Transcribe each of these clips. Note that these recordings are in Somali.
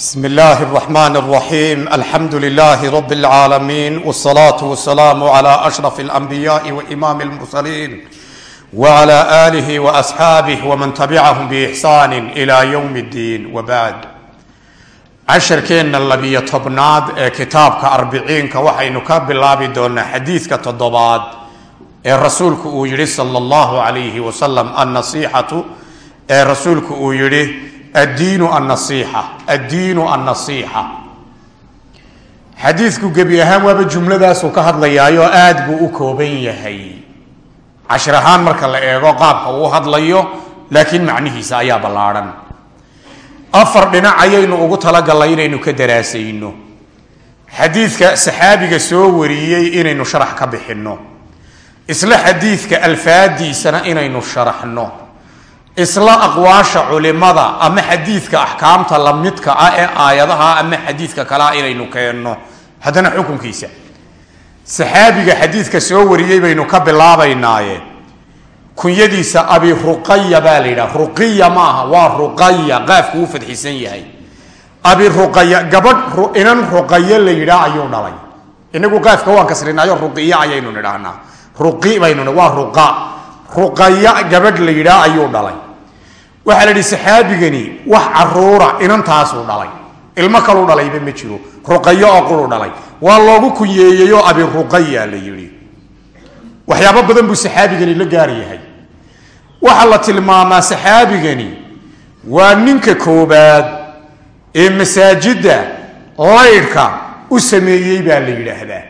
بسم الله الرحمن الرحيم الحمد لله رب العالمين والصلاة والسلام على أشرف الأنبياء وإمام المرسلين وعلى آله وأصحابه ومن تبعهم بإحسان إلى يوم الدين وبعد casharkeenna labiyo tobnaad ee kitaabka arbiciinka waxaynu ka bilaabi doonaa xadiidka toddobaad ee rasuulku uu yidhi sala allahu calayhi wasalam annasiixatu addiinu annasiixa addiinu annasiixa xadiidku gebi ahaan waaba jumladaasuu ka hadlayaayo aad buu u kooban yahay. Cashir ahaan marka la eego qaabka uu hadlayo laakiin macnihiisa ayaa ballaadhan afar dhinac ayaynu ugu talagalnay inaynu ka daraasayno. Xadiidka saxaabiga soo wariyey inaynu sharax ka bixinno. Isla xadiidka alfaadiisana inaynu sharaxno isla aqwaasha culimada ama xadiidka axkaamta lamidka ah ee aayadaha ama xadiidka kalea inaynu keenno. Haddana xukunkiisa. Saxaabiga xadiidka soo wariyey baynu ka bilaabaynaaye kunyadiisa abi ruqaya baa la yidhaha ruqiya maaha waa ruqaya qaafku uu fadxisan yahay. Abi ruqaya gabadh inan ruqayo la yidhaah ayuu dhalay. Inagu qaafka waan kasrinaayo ruqiya ayaynu nidhaahnaa. Ruqi baynu waa ruqa ruqaya gabadh la yidhaah ayuu dhalay. Waxaa la yidhi saxaabigani wax caruura inantaasuu dhalay. Ilmo kalu dhalayba ma jiro. Ruqayo oo qulu dhalay. Waa loogu kunyeeyeyoo abi ruqaya la yidhi. Waxyaabo badan buu saxaabigani la gaar yahay. Waxaa la tilmaamaa saxaabigani waa ninka koobaad ee masaajidda laydhka u sameeyey baa la yidhaahdaa.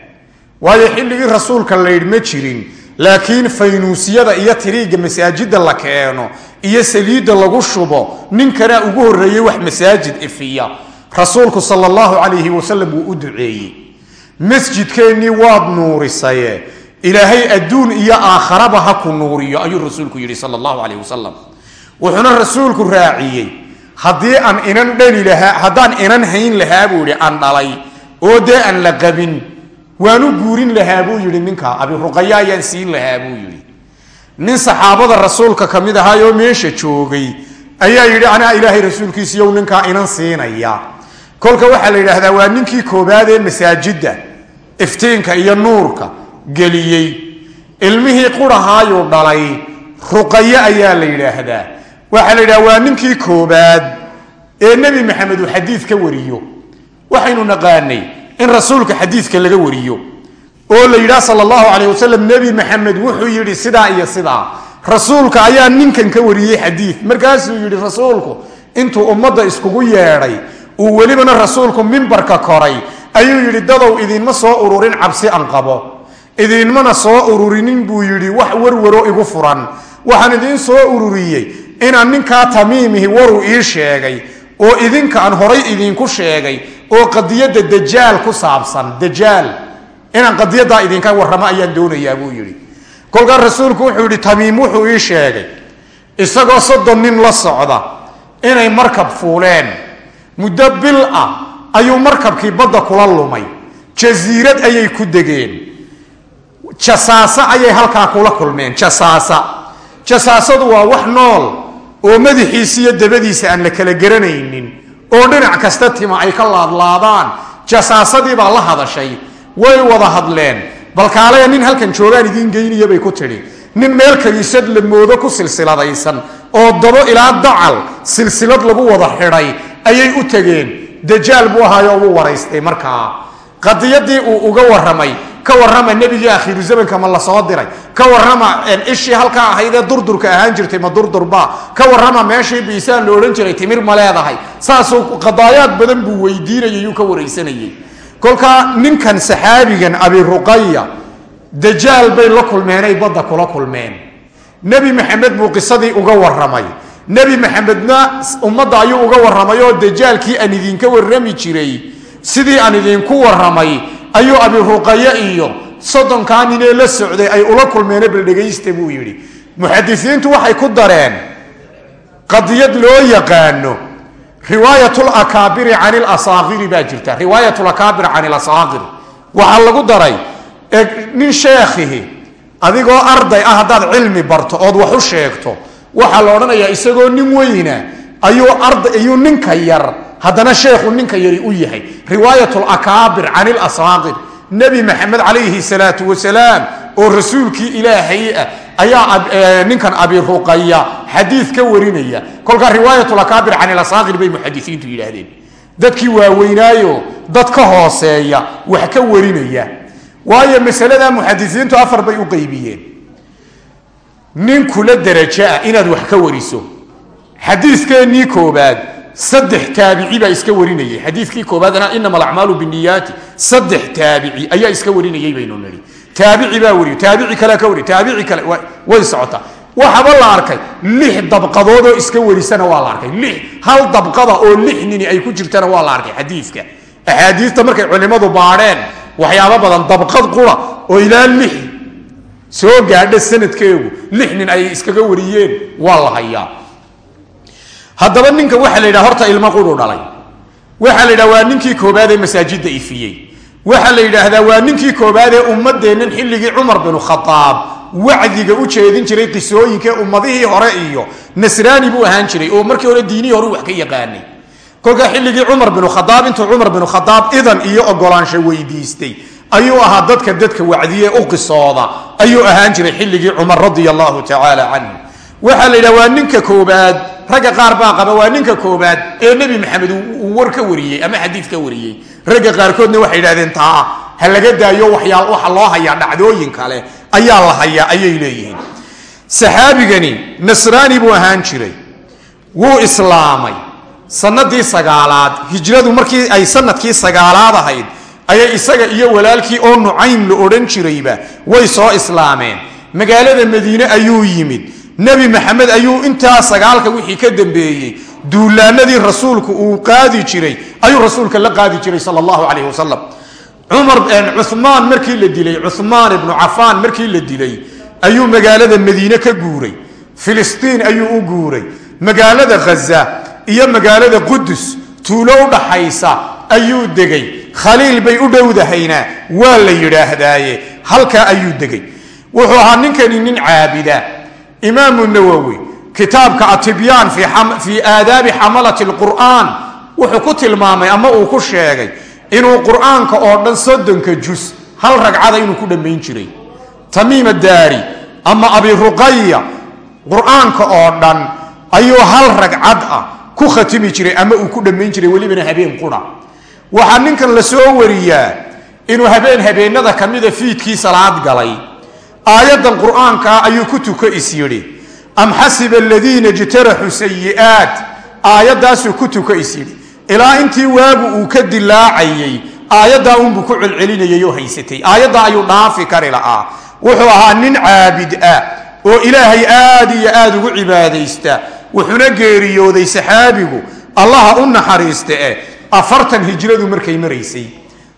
Waayo xilligii rasuulka laydh ma jirin laakiin faynuusiyada iyo tiriigga masaajidda la keeno iyo saliidda lagu shubo ninkana ugu horreeyey wax masaajid ifiya. Rasuulku sala allahu calayhi wasalam wuu u duceeyey. Masjidkeennii waad nuurisaye. Ilaahay adduun iyo aakharaba ha ku nuuriyo ayuu rasuulku yidhi sal allahu calayh wasalam wuxuuna rasuulku raaciyey haddii aan inan dhali lahaa haddaan inan hayn lahaa buu yidhi aan dhalay. Oo dee aan la qabin waanu guurin lahaa buu yidhi ninka abi ruqaya ayaan siin lahaa buu yidhi. Nin saxaabada rasuulka ka mid ahaayoo meesha joogay ayaa yidhi anaa ilaahay rasuulkiisiiyow ninkaa inan siinaya. Kolka waxaa la yidhaahdaa waa ninkii koobaad ee masaajidda iftiinka iyo nuurka geliyey. Ilmihii qurahaayuu dhalay. Ruqayo ayaa la yidhaahdaa. Waxaa la yidhaha waa ninkii koobaad ee nebi maxamed uu xadiid ka wariyo. Waxaynu naqaanay in rasuulka xadiidka laga wariyo oo la yidhaha sal allahu calayh wasalam nebi maxamed wuxuu yidhi sidaa iyo sidaa. Rasuulka ayaa ninkan ka wariyey xadiid. Markaasuu yidhi rasuulku intuu ummadda iskugu yeedhay uu welibana rasuulku mimbarka koray. Ayuu yidhi dadow idinma soo ururin cabsi an qabo. Idinmana soo ururinin buu yidhi wax warwaro igu furan. Waxaan idiin soo ururiyey inaan ninkaa tamiimihi waruu ii sheegay oo idinka aan horay idinku sheegay oo qadiyadda dajaal ku saabsan dajaal. Inaan qadiyaddaa idinka warramo ayaan doonayaa buu yidhi. Kolkaa rasuulku wuxuu yidhi tamiim wuxuu ii sheegay isagoo soddon nin la socda inay markab fuuleen. Muddo bil ah ayuu markabkii badda kula lumay. Jasiirad ayay ku degeen. Jasaasa ayay halkaa kula kulmeen jasaasa. Jasaasadu waa wax nool oo madaxiisa iyo dabadiisa aan la kala garanaynin oo dhinac kasta tima ay ka laadlaadaan jasaasadii baa la hadashay way wada hadleen. Balkaalaya nin halkan joogaan idiin geynaya bay ku tidhi nin meel kaniisad la moodo ku silsiladaysan oo dabo ilaa dacal silsilad lagu wada xidhay ayay u tegeen. Dajaal buu ahaayo wuu waraystay markaa. Qadiyadii uu uga waramay ka warrama nebigii akhiiru zamanka ma la soo diray. Ka warrama ishii halkaa ahaydee durdurka ahaan jirtay ma durdurba ka warrama meeshii biisaan la odhan jiray timir ma leedahay. Saasuu qadaayaad badan buu weydiinayay ka waraysanayay kolkaa ninkan saxaabigan abi ruqaya dajaal bay la kulmeenay badda kula kulmeen. Nebi maxamed buu qisadii uga warramay. Nebi maxamedna ummadda ayuu uga warramay oo dajaalkii aan idinka warrami jiray. Sidii aan idinku warramay ayuu abi ruqaye iyo soddonkaa ninee la socday ay ula kulmeene bal dhegaysta buu yidhi muxadisiintu waxay ku dareen qadiyad loo yaqaano riwaayat lakaabiri can ilasaakiri baa jirta riwaayat lakaabir can ilasaakir waxaa lagu daray nin sheekhihi adigoo arday ah haddaad cilmi barto ood wax u sheegto waxaa la odhanayaa isagoo nin weyna ayuu ninka yar haddana sheekhu ninka yari u yahay. Riwaayat lakaabir can ilasaaqir nebi maxamed calayhi salaatu wasalaam oo rasuulkii ilaahay ah ayaa ninkan abi ruqaya xadiid ka warinaya. Kolkaa riwaayat lakaabir can ilasaaqir bay muxadisiintu yidhaahdeen. Dadkii waaweynaayo dad ka hooseeya wax ka warinaya. Waayo masalada muxadisiintu afar bay u qaybiyeen. Nin kula derajo ah inaad wax ka wariso xadiiskeenii koobaad saddex taabici baa iska warinayay. Xadiikii koobaad inama alacmaalu biniyaati saddex taabici ayaa iska warinayay baynu nii taabici baa wariy taabici kalea ka wariy taabici kale way socotaa waxaba la arkay lix dabqadood oo iska warisana waa la arkay. Lix hal dabqada oo lix nini ay ku jirtana waa la arkay xadiiska axaadiista markay culimadu baadheen waxyaaba badan dabqad qura oo ilaa lix soo gaadha sanadkeegu lix nin ay iskaga wariyeen waa la hayaa haddaba ninka waxaa la yidhaha horta ilmo quru dhalay. Waxaa la yidhaha waa ninkii koobaad ee masaajidda ifiyey waxaa la yidhaahdaa waa ninkii koobaad ee ummadeennan xilligii cumar binu khadaab wacdiga u jeedin jiray qisooyinka ummadihii hore iyo nasraani buu ahaan jiray oo markii hore diinihii hore wax ka yaqaanay. Kolkaa xilligii cumar binu khadaab intuu cumar binu khadaab idan iyo ogolaansho weydiistay ayuu ahaa dadka dadka wacdiye u qisooda ayuu ahaan jiray xilligii cumar radia allahu tacaala canhu waxaa la yidhaha waa ninka koobaad. Ragga qaar baa qaba waa ninka koobaad. Ee nebi maxamed uu war ka wariyey ama xadiid ka wariyey. Ragga qaarkoodna waxay yidhahdeen taa ha laga daayo waxyaa waxa loo hayaa dhacdooyin kale. Ayaa la hayaa ayay leeyihiin. Saxaabigani nasraani buu ahaan jiray. Wuu islaamay. Sanadii sagaalaad hijradu markii ay sannadkii sagaalaad ahayd ayay isaga iyo walaalkii oo nucaym la odhan jirayba way soo islaameen. Magaalada madiine ayuu yimid nebi maxamed ayuu intaa sagaalka wixii ka dambeeyey duulaanadii rasuulku uu qaadi jiray ayuu rasuulka la qaadi jiray sal allahu calayh wasalam cumaan markii la dilay cumaan ibnu cafaan markii la dilay ayuu magaalada madiine ka guuray. Filistiin ayuu u guuray. Magaalada khaza iyo magaalada qudus tuulo u dhaxaysa ayuu degay. Khaliil bay u dhowdahayna waa la yidhaahdaaye halkaa ayuu degay. Wuxuu ahaa ninkani nin caabida imaamu nawowi kitaabka atibyaan fii aadaabi xamalati lqur'aan wuxuu ku tilmaamay ama uu ku sheegay inuu qur'aanka oo dhan soddonka jus hal ragcada inuu ku dhammayn jiray. Tamiim adaari ama abi ruqaya qur'aanka oo dhan ayuu hal ragcad ah ku khatimi jiray ama uu ku dhammayn jiray welibana habeen qura. Waxaa ninkan la soo wariyaa inuu habeen habeenada kamida fiidkii salaad galay aayadan qur'aankaa ayuu ku tuko is yidhi am xasiba aladiina ijtaraxuu sayi'aat? Aayaddaasuu ku tuko is yidhi ilaa intii waagu uu ka dilaacayay aayaddaa unbuu ku celcelinayay oo haysatay. Aayadda ayuu dhaafi kari la'aa wuxuu ahaa nin caabid ah oo ilaahay aad iyo aad ugu cibaadaysta. Wuxuuna geeriyooday saxaabigu. Allaha u naxariista eh. Afartan hijradu markay maraysay.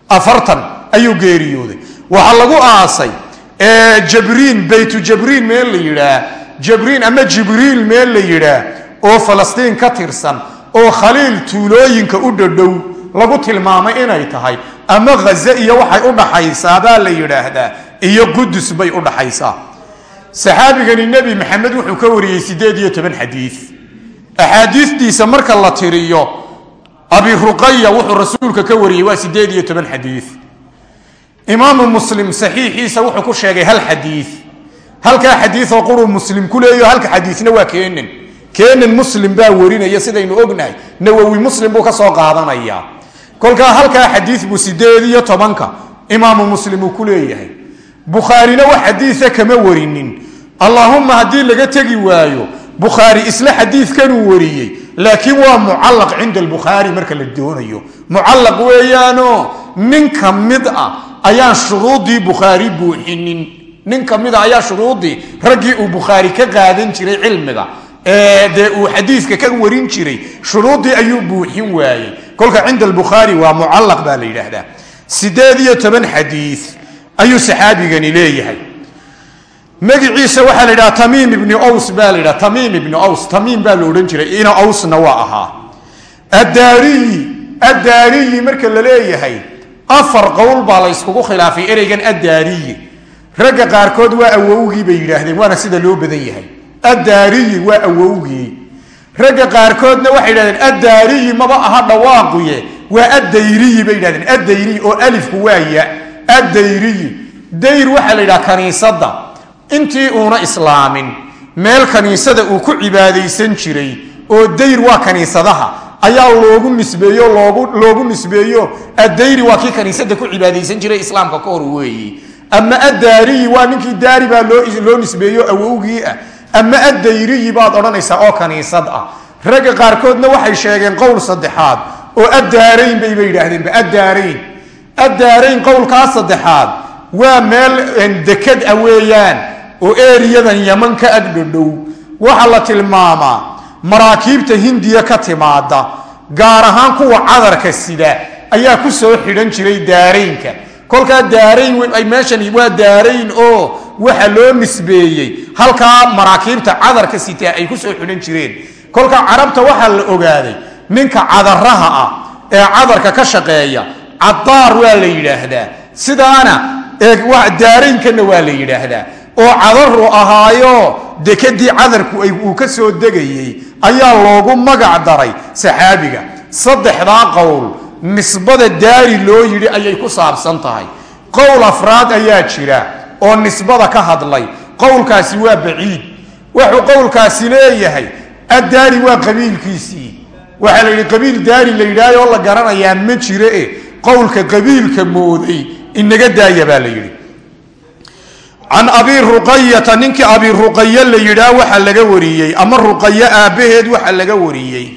Afartan ayuu geeriyooday. Waxaa lagu aasay jabriin baytu jabriin meel la yidhaah. Jabriin ama jibriil meel la yidhaah. Oo falastiin ka tirsan oo khaliil tuulooyinka u dhadhow lagu tilmaamay inay tahay. Ama khaze iyo waxay u dhaxaysaa baa la yidhaahdaa iyo qudus bay u dhaxaysaa. Saxaabigani nebi maxamed wuxuu ka wariyey sideed iyo toban xadiid axaadiistiisa marka la tiriyo abi ruqaya wuxuu rasuulka ka wariyey waa sideed iyo toban xadiid imaamu muslim saxiixiisa wuxuu ku sheegay hal xadiid halkaa xadiioo quruu muslim ku leeyo halka xadiisna waa keenan keenan muslim baa warinaya sidaynu ognahay. Nawowi muslim buu ka soo qaadanaya kolkaa halkaa xadiid buu sideed iyo tobanka imaamu muslim uu ku leeyahay. Bukhaarina wax xadiia kama warinin. Allaahumma haddii laga tegi waayo bukhaari isla xadiidkanuu wariyey laakiin waa mucallaq cinda albukhaari marka la doonayo. Weeyaano nin ka mid ah ayaan shuruudii bukhaari buuxinin. Nin ka mid a ayaa shuruudii raggii uu bukhaari ka qaadan jiray cilmiga ee dee uu xadiidka ka warin jiray shuruudii ayuu buuxin waayey. Kolka cinda albukhaari waa mucallaq baa la yidhaahdaa. Sideed iyo toban xadiid ayuu saxaabigani leeyahay. Magiciisa waxaa la yidhaha tamiim ibni ows baa la yidhaha tamiim ibni ows tamiim baa la odhan jiray ina owsna waa ahaa. Addaariyi addaariyi marka la leeyahay afar qowl baa la yskugu khilaafay ereygan addaariyi. Ragga qaarkood waa awowgii bay yidhaahdeen waana sida loo badan yahay. Addaariyi waa awowgii. Ragga qaarkoodna waxay yidhahdeen addaariyi maba aha dhawaaquye. Waa addayriyi bay yidhahdeen addayriyi oo alifku waaya addayriyi. Dayr waxaa la yidhaha kaniisadda. Intii uuna islaamin meel kaniisada uu ku cibaadaysan jiray oo dayr waa kaniisadaha ayaa loogu nisbeeyo loogu loogu nisbeeyo. Addayri waa kii kaniisada ku cibaadaysan jiray islaamka ka hor weeye ama addaariyi waa ninkii daari baa loo nisbeeyo awowgii ah. Ama addayriyi baad odhanaysaa oo kaniisad ah. Ragga qaarkoodna waxay sheegeen qowl saddexaad oo addaarayn bayba yidhaahdeenba addaarayn. Addaarayn qowlkaa saddexaad waa meel dekad a weeyaan oo eriyadan yaman ka agdhodhow waxaa la tilmaamaa maraakiibta hindiya ka timaada gaar ahaan kuwa cadarka sida ayaa ku soo xidhan jiray daaraynka. Kolkaa daarayn meeshan waa daarayn oo waxa loo nisbeeyey. Halkaa maraakiibta cadarka sitaa ay ku soo xidhan jireen. Kolka carabta waxaa la ogaaday ninka cadaraha ah ee cadarka ka shaqeeya cadaar waa la yidhaahdaa. Sidaana daaraynkana waa la yidhaahdaa. Oo cadaru ahaayo dekadii cadarku uu ka soo degayey ayaa loogu magac daray saxaabiga. Saddexdaa qowl nisbada daari loo yidhi ayay ku saabsan tahay. Qowl afraad ayaa jira oo nisbada ka hadlay. Qowlkaasi waa baciid. Wuxuu qowlkaasi leeyahay addaari waa qabiilkiisii. Waxaa la yidhi qabiil daari la yidhahyo oo la garanayaa ma jire e. Qowlka qabiilka mooday inaga daaya baa la yidhi can abi ruqayata ninkii abi ruqaye la yidhaah waxaa laga wariyey ama ruqaye aabbaheed waxaa laga wariyey.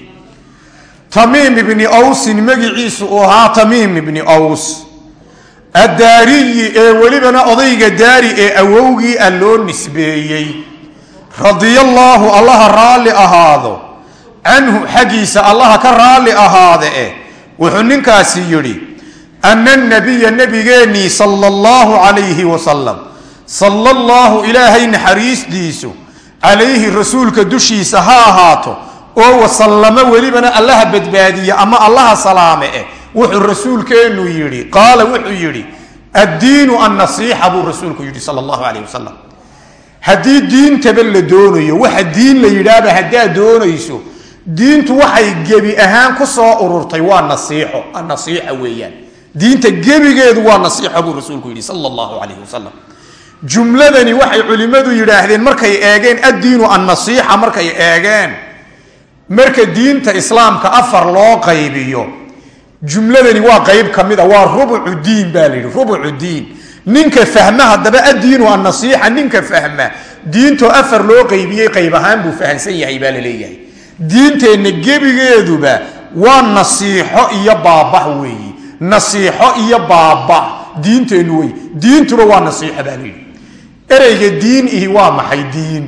Tamiim ibni awsin magiciisu uu ahaa tamiim ibni aws. Addaariyi ee welibana odayga daari ee awowgii a loo nisbeeyey. Radiyallaahu allaha raalli ahaado. Canhu xaggiisa allaha ka raalli ahaade eh wuxuu ninkaasi yidhi ana nabiya nabigeennii sala allahu calayhi wasalam sala allahu ilaahay naxariisdiisu calayhi rasuulka dushiisa ha ahaato oo wasallamo welibana allaha badbaadiya ama allaha salaame eh wuxuu rasuulkeennu yidhi qaala wuxuu yidhi addiinu annasiixa buu rasuulku yidhi sala allahu calayh wasalam haddii diintaba la doonayo waxa diin la yidhaahba haddaad doonayso diintu waxay gebi ahaan ku soo ururtay waa nasiixo annasiixa weeyaan. Diinta gebigeedu waa nasiixo buu rasuulku yidhi sala allahu calayh wasalam jumladani waxay culimmadu yidhaahdeen markay eegeen addiinu annasiixa markay eegeen marka diinta islaamka afar loo qaybiyo jumladani waa qayb ka mid a waa rubucu diin baa la yidhi rubucu diin. Ninka fahma haddaba addiinu annasiixa ninka fahma diintoo afar loo qaybiyey qayb ahaan buu fahamsan yahay baa la leeyahay. Diinteenna gebigeeduba waa nasiixo iyo baabax weeyi nasiixo iyo baabax diinteennu wey diintuba waa nasiixo baa layidhi ereyga diin ihi waa maxay diin?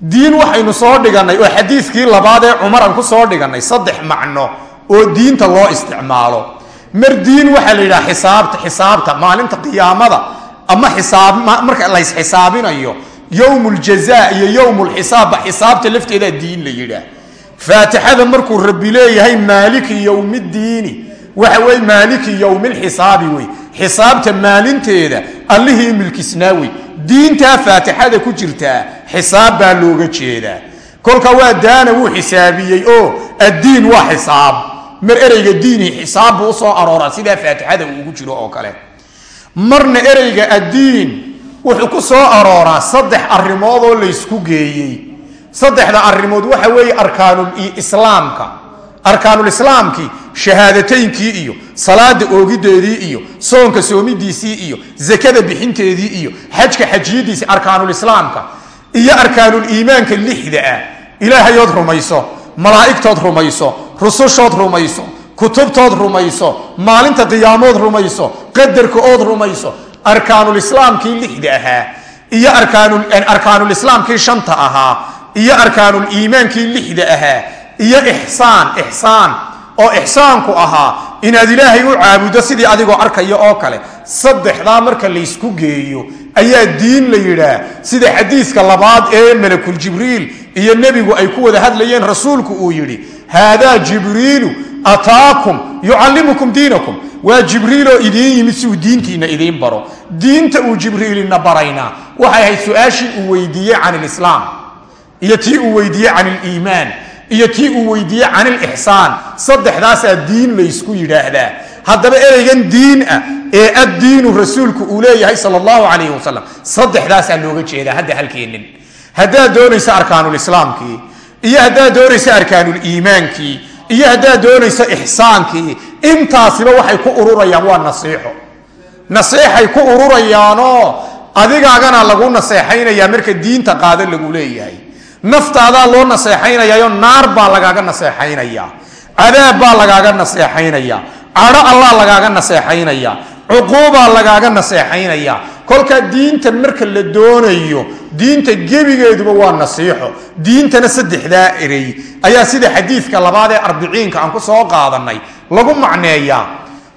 Diin waxaynu soo dhigannay oo xadiiskii labaad ee cumaran ku soo dhigannay saddex macno oo diinta loo isticmaalo. Mar diin waxaa la yidhaha xisaabta xisaabta maalinta qiyaamada ama marka lays xisaabinayo yowm ljaza iyo yowm lxisaabba xisaabta lafteedaa diin la yidhaah faatixada markuu rabbi leeyahay maaliki yowmiddiini waxa weye maaliki yowmilxisaabi wey xisaabta maalinteeda allihii milkisnaa wey diintaa faatixada ku jirtaa xisaab baa looga jeedaa. Kolka waa daana wuu xisaabiyey oo addiin waa xisaab. Mar ereyga diini xisaab buu u soo arooraa sidaa faatixada ugu jiro oo kale. Marna ereyga addiin wuxuu ku soo arooraa saddex arrimood oo laysku geeyey. Saddexda arrimood waxa weeye arkaanulislaamka arkaanulislaamkii shahaadataynkii iyo salaada oogideedii iyo soonka soomidiisii iyo zakada bixinteedii iyo xajka xajiyadiisii arkaanulislaamka iyo arkaanuliimaanka lixda ah. Ilaahayood rumayso malaa'igtood rumayso rusushood rumayso kutubtood rumayso maalinta qiyaamood rumayso qadarka ood rumayso arkaanulislaamkii lixda ahaa iyo arkaanulislaamkii shanta ahaa iyo arkaanuliimaankii lixda ahaa iyo ixsaan ixsaan. Oo ixsaanku ahaa inaad ilaahay u caabudo sidii adigoo arkaya oo kale. Saddexdaa marka laysku geeyo ayaa diin la yidhaah sida xadiiska labaad ee malakuljibriil iyo nebigu ay ku wada hadlayeen rasuulku uu yidhi haadaa jibriilu ataakum yucallimukum diinakum. Waa jibriiloo idiin yimid si uu diintiina idiin baro. Diinta uu jibriilina baraynaa waxay ahayd su'aashii uu weydiiyey can ilislaam iyo tii uu weydiiyey can iliimaan iyo tii uu weydiiyey can ilixsaan saddexdaasaa diin laysku yidhaahdaa. Haddaba ereygan diin ah ee addiinu rasuulku uu leeyahay sal allahu calayhi wasalam saddexdaasaa looga jeedaa hadda halkeennin haddaad doonaysa arkaanulislaamkii iyo haddaad doonaysa arkaanuliimaankii iyo haddaad doonaysa ixsaankii intaasiba waxay ku ururayaan waa nasiixo. Naseexay ku ururayaanoo adigaagana lagu naseexaynayaa marka diinta qaado lagu leeyahay naftaadaa loo naseexaynayayo naar baa lagaaga naseexaynaya cadaab baa lagaaga naseexaynaya cadho allah lagaaga naseexaynaya cuquubaa lagaaga naseexaynaya. Kolkaa diinta marka la doonayo diinta gebigeeduba waa nasiixo. Diintana saddexdaa erey. Ayaa sida xadiidka labaad ee arbiciinka aan ku soo qaadanay lagu macneeyaa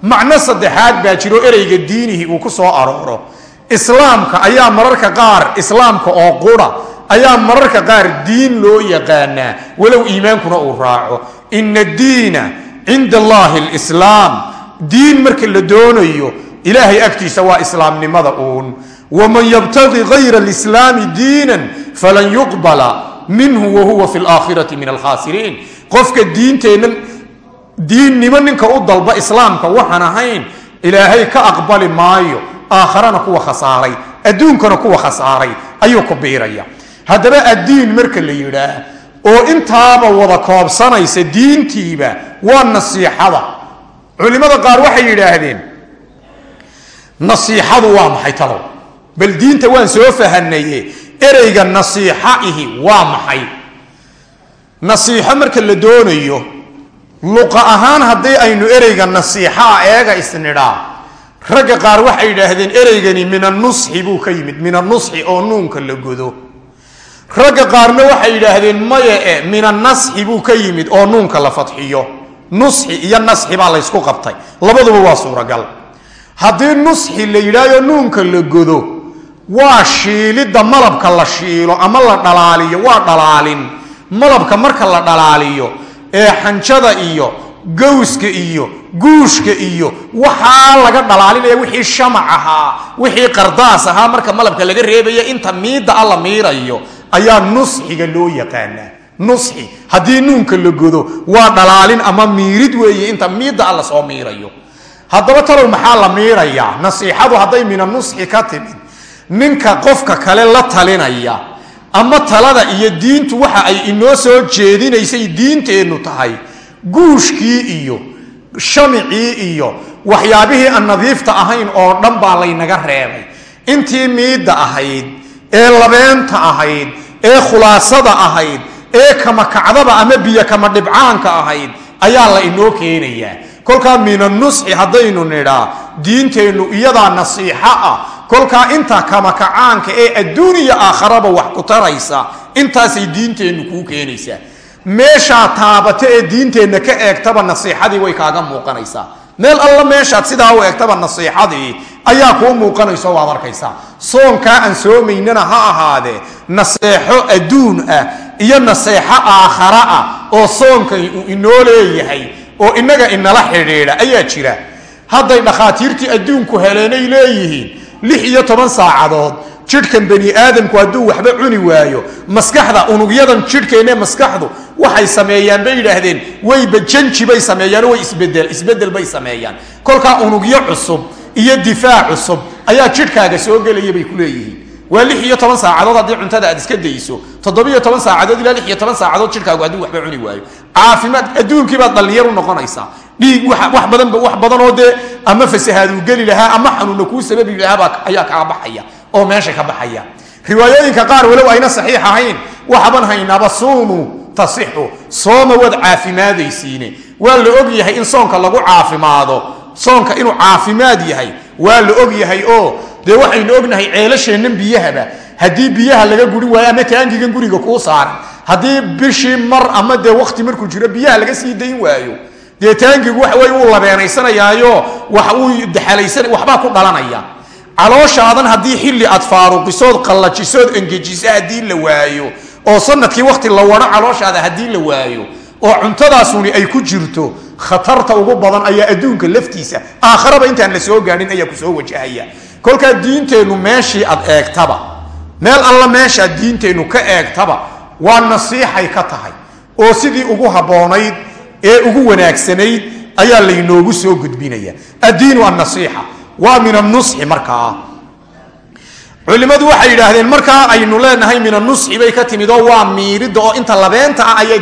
macno saddexaad baa jiro ereyga diinihii uu ku soo arooro. Islaamka ayaa mararka qaar islaamka oo qura ayaa mararka qaar diin loo yaqaanaa walow iimaankuna uu raaco. Ina diina cinda allaahi lislaam diin marka la doonayo ilaahay agtiisa waa islaamnimada uun. Waman yabtagi gayra alislaami diinan falan yuqbala minhu wahuwa fi laakhirati min alkhaasiriin. Qofka diinteenna diinnimo ninka u dalba islaamka waxaan ahayn ilaahay ka aqbali maayo aakharana kuwa khasaaray adduunkana kuwa khasaaray ayuu ku biiraya haddaba addiin marka la yidhaah oo intaaba wada koobsanaysa diintiiba waa nasiixada. Culimmada qaar waxay yidhaahdeen nasiixadu waa maxay talow? Bal diinta waan soo fahanaye ereyga nasiixa ihi waa maxay? Nasiixo marka la doonayo luqa ahaan haddii aynu ereyga nasiixaa eega isnidhaa ragga qaar waxay yidhaahdeen ereygani min anusxi buu ka yimid min anusxi oo nuunka la godo ragga qaarna waxay yidhaahdeen maya e min annasxi buu ka yimid oo nuunka la fadxiyo. Nusxi iyo nasxi baa laysku qabtay. Labaduba waa suuragal. Haddii nusxi la yidhaahyo nuunka la godo waa shiilidda malabka la shiilo ama la dhalaaliyo waa dhalaalin. Malabka marka la dhalaaliyo ee xanjada iyo gowska iyo guushka iyo waxaa laga dhalaalinaya wixii shamac ahaa wixii qardaas ahaa. Marka malabka laga reebaya inta miidda a miirayo ayaa nusxiga loo yaqaanaa. Nusxi haddii nuunka la godo waa dhalaalin ama miirid weeye inta miidda a la soo miirayo. Haddaba talow maxaa la miirayaa? Nasiixadu hadday mina nusxi ka timid ninka qofka kale la talinaya ama talada iyo diintu waxa ay inoo soo jeedinaysay diinteennu tahay. Guushkii iyo shamicii iyo waxyaabihii aan nadiifta ahayn oo dhan baa laynaga reebay. Intii miidda ahayd ee labeenta ahayd ee khulaasada ahayd ee kama kacdaba ama biyo kama dhibcaanka ahayd ayaa la inoo keenayaa kolkaa mina nusxi haddaynu nidhaa diinteennu iyadaa nasiixo ah. Kolkaa inta kama kacaanka ee adduuniya aakharaba wax ku taraysa intaasay diinteennu kuu keenaysaa. Meeshaa taabata ee diinteenna ka eegtaba nasiixadii way kaaga muuqanaysaa meel alla meeshaad sidaa u eegtaba nasiixadii ayaa kuu muuqanayso waad arkaysaa soonkaa aan soomaynana ha ahaadee naseexo adduun ah iyo naseexo aakhara ah oo soonkani uu inoo leeyahay oo innaga inala xidhiidha ayaa jira. Hadday dhakhaatiirtii adduunku heleenay leeyihiin lix iyo toban saacadood jidhkan bani aadamku hadduu waxba cuni waayo maskaxda unugyadan jidhkeenne maskaxdu waxay sameeyaan bay yidhaahdeen wayba janji bay sameeyaan way isbeddel isbeddel bay sameeyaan. Kolkaa unugyo cusub iyo difaac cusub ayaa jidhkaaga soo gelaya bay ku leeyihiin. Waa lix iyo toban saacadood haddii cuntada aad iska dayso toddobiyo toban saacadood ilaa lix iyo toban saacadood jidhkaagu hadduu waxba cuni waayo. Caafimaad adduunkii baad dhallinyar u noqonaysaa. Dhiig wax badanba wax badanoo dee ama fasahaaduu geli lahaa ama xanuunna kuu sababi lahaabaa ayaa kaa baxaya oo meesha ka baxaya riwaayooyinka qaar walow ayna saxiix ahayn. Waxaban haynaaba suumuu tasixu sooma waad caafimaadaysiine. Waa la og yahay in soonka lagu caafimaado. Soonka inuu caafimaad yahay waa la og yahay oo dee waxaynu ognahay ceelasheennan biyahaba. Haddii biyaha laga gurin waayo ama taangigan guriga kuu saaran haddii bishii mar ama dee wakti markuu jiro biyaha laga sii dayn waayo dee taangigu waxa wey uu labeenaysanayaayo waxbaa ku dhalanaya calooshaadan haddii xilli aad faaruqisood qallajisood engejiso haddii la waayo oo sannadkii wakti la wado calooshaada haddii la waayo oo cuntadaasuni ay ku jirto khatarta ugu badan ayaa adduunka laftiisa aakharaba intaan la soo gaadhin ayaa ku soo wajahaya. Kolkaa diinteennu meeshii aad eegtaba meel alla meeshaad diinteennu ka eegtaba waa nasiixay ka tahay oo sidii ugu habboonayd ee ugu wanaagsanayd ayaa laynoogu soo gudbinaya. Addiinu annasiixa waa min annusxi markaa culimmadu waxay yidhaahdeen markaa aynu leenahay min anusxi bay ka timid oo waa miirida oo inta labeenta ah ayaa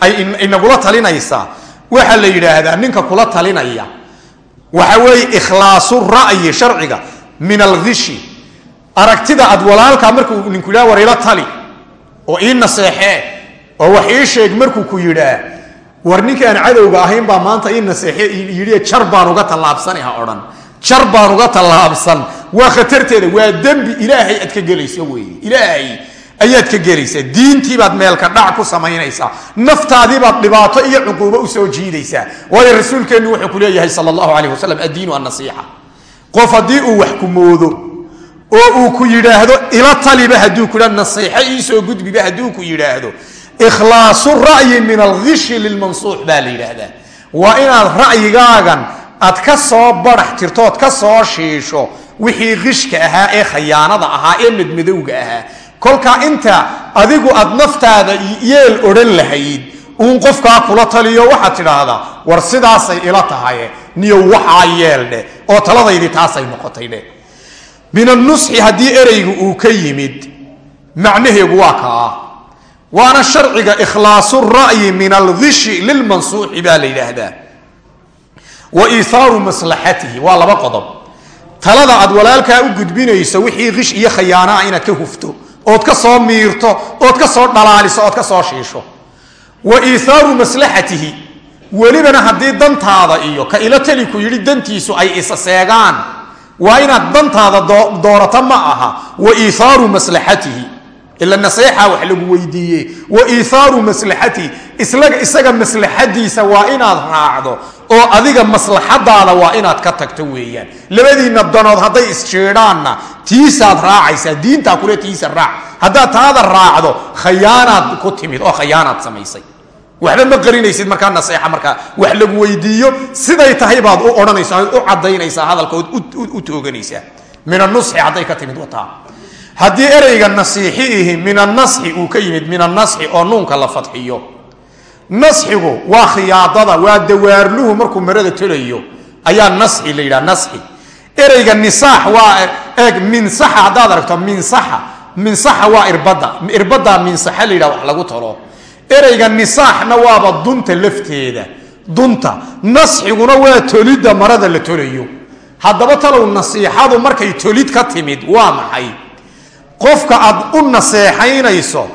ay inagula talinaysaa waxaa la yidhaahdaa ninka kula talinaya. Waxa weeye ikhlaasu ra'yi sharciga min alghishi aragtida aad walaalkaa markuu ninku yidhaha war ila tali. Oo ii naseexee oo wax ii sheeg markuu ku yidhaa war ninkaan cadowga ahayn baa maanta ii naseexe yidhi jar baan uga tallaabsani ha odhan. Jar baan uga tallaabsan. Waa khatarteeda waa dembi ilaahay aad ka gelayso weeye. Ilaahay ayaad ka gelaysaa diintiibaad meelka dhac ku samaynaysaa. Naftaadiibaad dhibaato iyo cuquubo u soo jiidaysaa. Waayo rasuulkeennu wuxuu ku leeyahay sal allahu calayh wasalam addiinu annasiixa qof haddii uu wax ku moodo oo uu ku yidhaahdo ila taliba hadduu kudha nasiixo iisoo gudbiba hadduu ku yidhaahdo ikhlaasu ra'yi min alghishi lilmansuux baa la yidhaahdaa. Waa inaad ra'yigaagan aad ka soo barax tirtood ka soo shiisho wixii qishka ahaa ee khayaanada ahaa ee madmadowga ahaa. Kolkaa inta adigu aad naftaada yeel odhan lahayd uun qofkaa kula taliyo waxaad tidhaahdaa war sidaasay ila tahaye niyo waxaa yeel dheh oo taladaydii taasay noqotay dheh min annusxi haddii ereygu uu ka yimid macnaheegu waa kaa waana sharciga ikhlaasu ra'yi min alghishi lilmansuuxi baa la yidhaahdaa. Wa iithaaru maslaxatihi waa laba qodob. Talada aad walaalkaa u gudbinayso wixii qish iyo khayaana ah inaad ka hufto ood ka soo miirto ood ka soo dhalaaliso ood ka soo shiisho. Wa iithaaru maslaxatihi welibana haddii dantaada iyo ka ilo teliku yidhi dantiisu ay isa seegaan waa inaad dantaada doorato ma aha. Wa iithaaru maslaxatihi ila naseexa wax lagu weydiiye wa iithaaru maslaxatihi islaga isaga maslaxadiisa waa inaad raacdo oo adiga maslaxadaada waa inaad ka tagto weeyaan. Labadiina danood hadday isjiidhaanna tiisaad raacaysaa diintaa kule tiisa raac. Haddaad taada raacdo khayaanaad ku timid oo khayaanaad samaysay. Waxba ma qarinaysid markaa naseexa markaa wax lagu weydiiyo. Siday tahay baad u odhanaysaa u cadaynaysaa hadalkood u tooganaysaa. Min haddii ereyga nasiixiihi min annasxi uu ka yimid min annasxi oo nuunka la fadxiyo. Nasxigu waa khiyaadada waa dawaarluhu markuu marada tolayo ayaa nasxi la yidhaha nasxi. Ereyga nisaax waa eeg minsaxa haddaad aragto minsaxa. Minsaxa waa irbadda. Irbaddaa minsaxa la yidhaha wax lagu tolo ereyga nisaaxna waaba dunta lafteeda. Dunta. Nasxiguna waa tolidda marada la tolayo. Haddaba talow nasiixadu markay tolid ka timid waa maxay qofka aad u naseexaynayso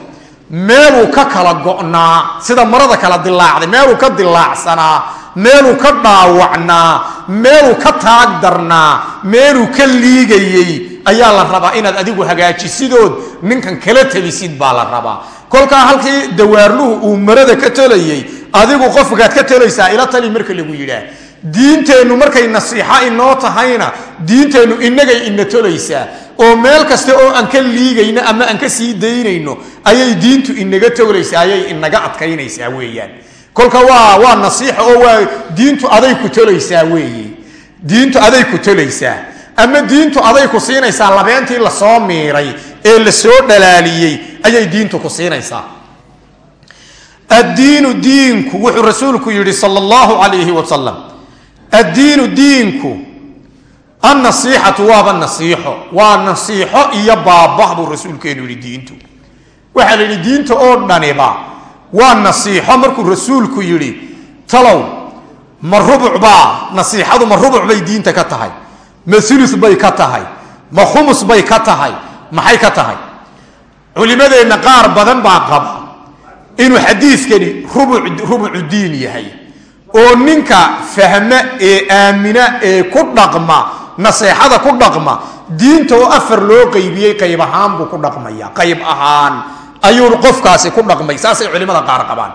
meeluu ka kala go'naa sida marada kala dilaacday meeluu ka dilaacsanaa meeluu ka dhaawacnaa meeluu ka taag darnaa meeluu ka liigayey ayaa la rabaa inaad adigu hagaajisidood ninkan kala telisid baa la rabaa. Kolkaa halkii dawaarluhu uu marada ka tolayey adigu qofkaad ka tolaysaa ila tali marka lagu yidhaah. Diinteennu markay nasiixa inoo tahayna diinteennu inagay ina tolaysaa oo meel kasta oo aan ka liigayno ama aan ka sii daynayno ayay diintu inaga tolaysaa ayay inaga adkaynaysaa weeyaan. Kolka waa waa nasiixa oo waa diintu aday ku tolaysaa weeye. Diintu aday ku tolaysaa ama diintu aday ku siinaysaa labeentii la soo miiray ee la soo dhalaaliyey ayay diintu ku siinaysaa. Addiinu diinku wuxuu rasuulku yidhi sal allahu calayhi wasalam addiinu diinku annasiixatu waaba nasiixo. Waa nasiixo iyo baabah buu rasuulkeenu yihi diintu. Waxaa la yidhi diinta oo dhaniba waa nasiixo. Markuu rasuulku yidhi talow ma rubuc baa nasiixadu ma rubuc bay diinta ka tahay ma ulu bay ka tahay ma khumus bay ka tahay maxay ka tahay? Culimadeenna qaar badan baa qaba inuu xadiidkani rubucu diin yahay. Oo ninka fahma ee aamina ee ku dhaqma naseexada ku dhaqma diinta oo afar loo qaybiyey qayb ahaan buu ku dhaqmaya. Qayb ahaan ayuu qofkaasi ku dhaqmay saasay culimada qaar qabaan.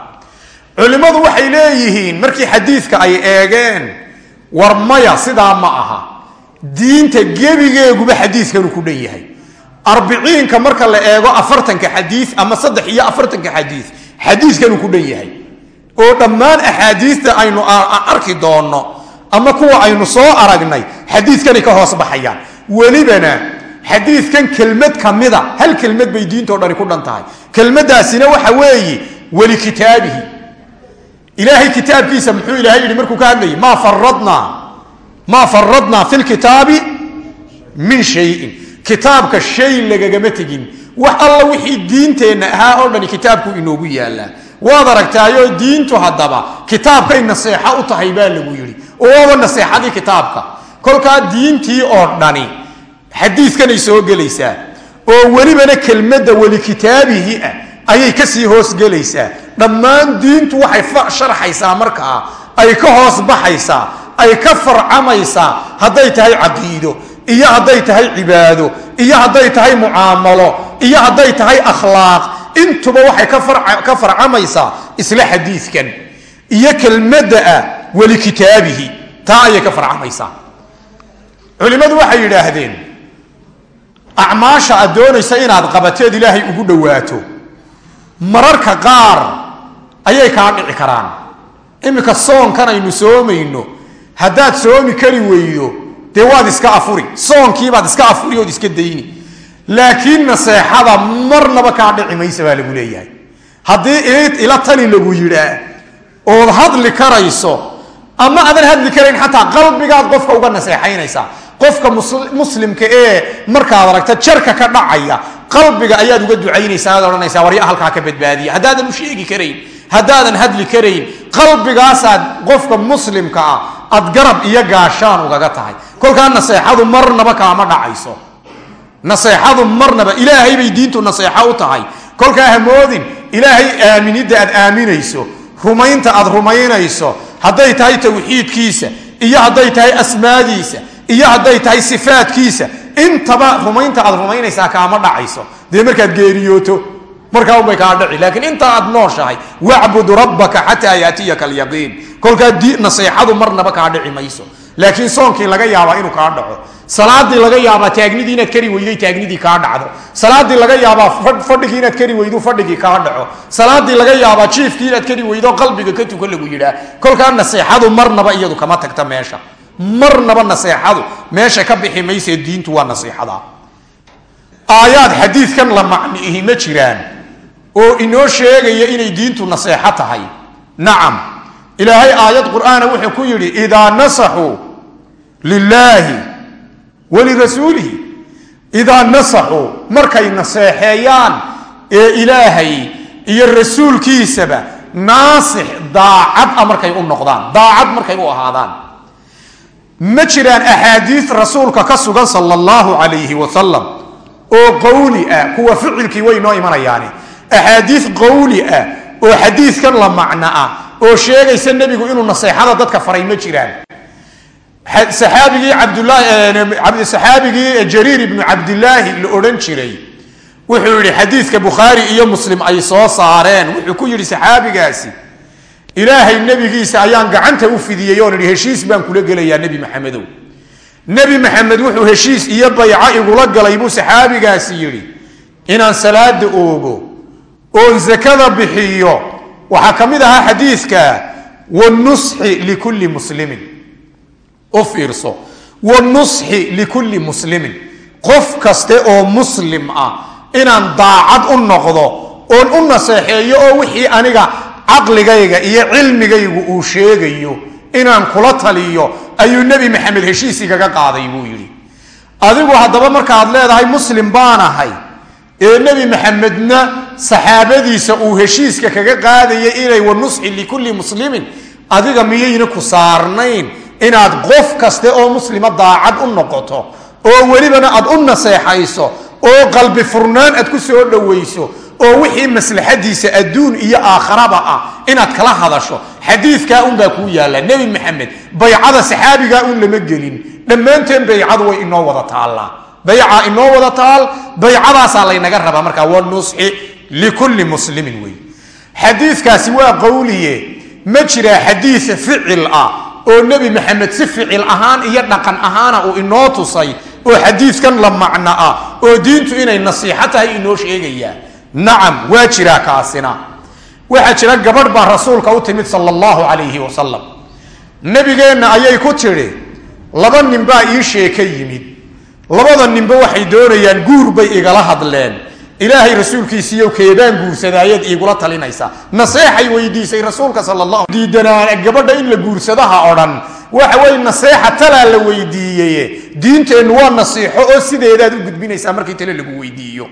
Culimmadu waxay leeyihiin markii xadiidka ay eegeen war maya sidaa ma aha. Diinta gebigeeguba xadiidkanu ku dhan yahay. Arbiciinka marka la eego afartanka xadii ama saddex iyo afartanka xadii xadiiskanu ku dhan yahay. Oo dhammaan axaadiista aynu arki doonno ama kuwa aynu soo aragnay xadiidkanay ka hoos baxayaan. Welibana xadiidkan kelmad kamida hal kelmad bay diintao dhani ku dhan tahay. Kelmadaasina waxa weeye walikitaabihi ilaahay kitaabkiisa muxuu ilaahay yidhi markuu ka hadlayay maa faradnaa maa faradnaa fi lkitaabi min shayin. Kitaabka shay lagagama tegin. Wax alla wixii diinteenna ahaa oo dhani kitaabku inoogu yaallaa. Waad aragtaayoo diintu haddaba kitaabkay naseexo u tahay baa lagu yidhi ooba naseexadii kitaabka. Kolkaa diintii oo dhani. Xadiidkanay soo gelaysaa oo welibana kelmadda welikitaabihi ah ayay ka sii hoosgelaysaa dhammaan diintu waxay sharxaysaa markaa ay ka hoos baxaysaa ay ka farcamaysaa hadday tahay caqiido iyo hadday tahay cibaado. Iyo hadday tahay mucaamalo. Iyo hadday tahay akhlaaq. Intuba waxay ka farcamaysaa isla xadiidkan iyo kelmadda ah welikitaabihi taa ayay ka farcamaysaa culimmadu waxay yidhaahdeen acmaasha aad doonaysa inaad qabateed ilaahay ugu dhowaato mararka qaar ayay kaa dhici karaan. Iminka soonkan aynu soomayno haddaad soomi kari weydo dee waad iska afuri soonkiibaad iska afuri ood iska dayni. Laakiin naseexada marnaba kaa dhici maysa baa lagu leeyahay. Haddii ila tali lagu yidhaa ood hadli karayso ama aadan hadli karayn xataa qalbigaad qofka uga naseexaynaysaa qofka muslimka ee markaad aragta jarka ka dhacaya qalbiga ayaad uga ducaynaysaa ad odhanaysaa warya halkaa ka badbaadiya? Haddaadan u sheegi karayn haddaadan hadli karayn qalbigaasaad qofka muslimka ah aad garab iyo gaashaan ugaga tahay. Kolkaa naseexadu marnaba kaama dhacayso. Naseexadu marnaba ilaahay bay diintu naseexo u tahay. Kolkaa hamoodin ilaahay aaminidda aad aaminayso rumaynta aad rumaynayso hadday tahay tawxiidkiisa iyo hadday tahay asmaadiisa iyo hadday tahay sifaadkiisa intaba rumaynta aad rumaynaysaa kaama dhacayso. Dee markaad geeriyooto markaa unbay kaa dhici laakiin inta aad nooshahay wacbud rabbaka xataa yaatiyaka alyaqiin. Kolkaa naseexadu marnaba kaa dhici mayso laakiin soonkii laga yaabaa inuu kaa dhaco. Salaadii laga yaabaa taagnidii inaad kari weyday taagnidii kaa dhacdo. Salaadii laga yaabaa fadhigii inaad kari weydo fadhigii kaa dhaco. Salaadii laga yaabaa jiifkii inaad kari weydo qalbiga ka tukan lagu yidhaa. Kolkaa naseexadu marnaba iyadu kama tagta meesha. Marnaba naseexadu meesha ka bixi maysee diintu waa nasiixada aayaad xadiidkan la macniihi ma jiraan oo inoo sheegaya inay diintu naseexo tahay. Nacam. Ilaahay aayad qur'aana wuxuu ku yidhi idaa nasaxuu lilaahi walirasuulihi idaa nasaxuu markay naseexeeyaan ee ilaahay iyo rasuulkiisaba naasix daacad a markay u noqdaan daacad markay u ahaadaan. Ma jiraan axaadiid rasuulka ka sugan sala allahu calayhi wasalam oo qowli ah kuwa ficilkii way noo imanayaani axaadiid qowli ah oo xadiidkan la macno ah oo sheegaysa nebigu inuu naseexada dadka faray ma jiraan saxaabigii cabdlahi saxaabigii jariir ibnu cabdilaahi la odhan jiray wuxuu yidhi xadiidka bukhaari iyo muslim ay soo saareen. Wuxuu ku yidhi saxaabigaasi ilaahay nebigiisa ayaan gacanta u fidiyey oon idhi heshiis baan kula gelayaa nebi maxamedow. Nebi maxamed wuxuu heshiis iyo bayco igula galay buu saxaabigaasi yidhi inaan salaada oogo oon sakada bixiyo. Waxaa ka mid ahaa xadiidka wanusxi likulli muslimin u fiirso wanusxi likulli muslimin. Qof kaste oo muslim ah inaan daacad u noqdo oon u naseexeeyo oo wixii aniga caqligayga iyo cilmigaygu uu sheegayo inaan kula taliyo ayuu nebi maxamed heshiis igaga qaaday buu yidhi. Adigu haddaba markaad leedahay muslim baan ahay ee nebi maxamedna saxaabadiisa uu heshiiska kaga qaadayay inay wanusxi likulli muslimin adiga miyayna ku saarnayn inaad qof kaste oo muslima daacad u noqoto oo welibana aad u naseexayso oo qalbi furnaan aad ku soo dhowayso oo wixii maslaxadiisa adduun iyo aakharaba ah inaad kala hadasho xadiidkaa unbaa kuu yaalla. Nebi maxamed baycada saxaabigaa un lama gelin. Dhammaanteen baycadu way inoo wada taallaa baycaa inoo wada taal baycadaasaa laynaga rabaa. Markaa wanusxi likulli muslimin wey xadiidkaasi waa qowliye ma jiraa xadiid ficil ah oo nebi maxamed si ficil ahaan iyo dhaqan ahaana uu inoo tusay oo xadiidkan la macno ah oo diintu inay nasiixo tahay inoo sheegayaa nacam waa jiraa kaasina. Waxaa jira gabadh baa rasuulka u timid sala allahu calayhi wasalam nabigeenna ayay ku tidhi laba nin baa ii sheeka yimid. Labada ninba waxay doonayaan guur bay igala hadleen ilaahay rasuulkiisiiyo keebaan guursadaayaad iigula talinaysaa naseexay weydiisay rasuulka sal allahu diidanaa gabadha in la guursadaha odhan. Waxa weye naseexa talaa la weydiiyey diinteennu waa nasiixo oo sideedaad u gudbinaysaa markii tale lagu weydiiyo.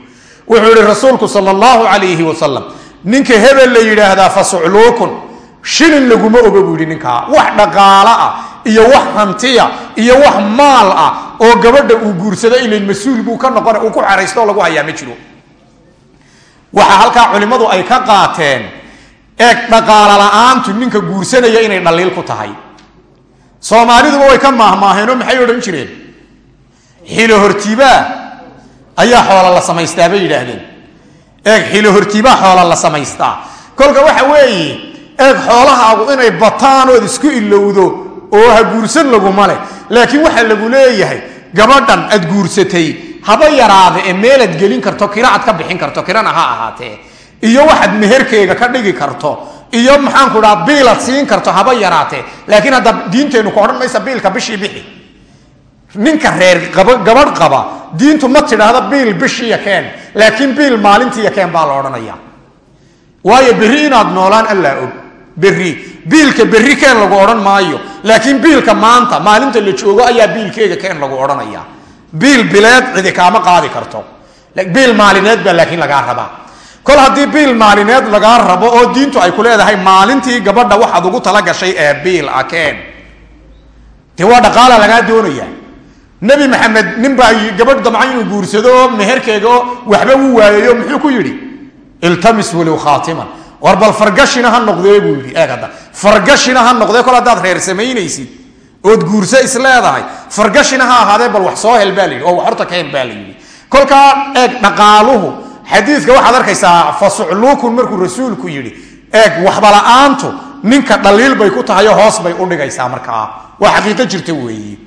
Wuxuu ihi rasuulku sal allahu calayhi wasalam ninka hebel la yidhaahdaa fasucluukun. Shilin laguma oga buu yidhi ninkaa. Wax dhaqaalo ah iyo wax hantiya iyo wax maal ah oo gabadha uu guursado ilan mas'uul buu ka noqona uu ku xaraysto oo lagu hayaa ma jiro waxaa halkaa culimmadu ay ka qaateen eeg dhaqaalo la'aantu ninka guursanaya inay dhaliil ku tahay. Soomaaliduba way ka maahmaaheenoo maxay odhan jireen? Xilo hortiibaa ayaa xoola la samaystaa bay yidhaahdeen. Eeg xilo hortiibaa xoola la samaystaa. Kolka waxa weeye eeg xoolahaagu inay bataan ood isku ilowdo oo ha guursan laguma leh. Laakiin waxaa lagu leeyahay gabadhan aad guursatay haba yaraade ee meelaad gelin karto kira aad ka bixin karto kirana ha ahaatee. Iyo waxaad meherkeega ka dhigi karto iyo maxaanku dhaha biilaad siin karto haba yaraatee. Laakiin hadda diinteennu ku odhan maysa biilka bishii bixi. Ninka reer gabadh qaba diintu ma tidhaahda biil bishiiya keen laakiin biil maalintiiya keen baa la odhanaya waayo berri inaad noolaan allaa og. Berri biilka berri keen lagu odhan maayo laakiin biilka maanta maalinta la joogo ayaa biilkeega keen lagu odhanaya biil bileed cidi kaama qaadi karto. Biil maalineed baa laakiin lagaa rabaa. Kol haddii biil maalineed lagaa rabo oo diintu ay ku leedahay maalintii gabadha waxaad ugu tala gashay ee biil a keen dee waa dhaqaala lagaa doonaya. Nebi maxamed nin baa gabadh damca inuu guursado oo meherkeega oo waxba u waayayo muxuu ku yidhi? Iltamis walow khaatiman. War bal fargashina ha noqdee buu yidhi. Eeg hadda. Fargashina ha noqdee kol haddaad reer samaynaysid ood guurso is leedahay. Fargashina ha ahaadee bal wax soo hel baa la yidhi oo horta ka hel baa la yidhi. Kolkaa eeg dhaqaaluhu xadiidka waxaad arkaysaa fasucluukun markuu rasuulku yidhi eeg waxbala'aantu ninka dhaliil bay ku tahay oo hoos bay u dhigaysaa markaa. Waa xaqiiqo jirta weeye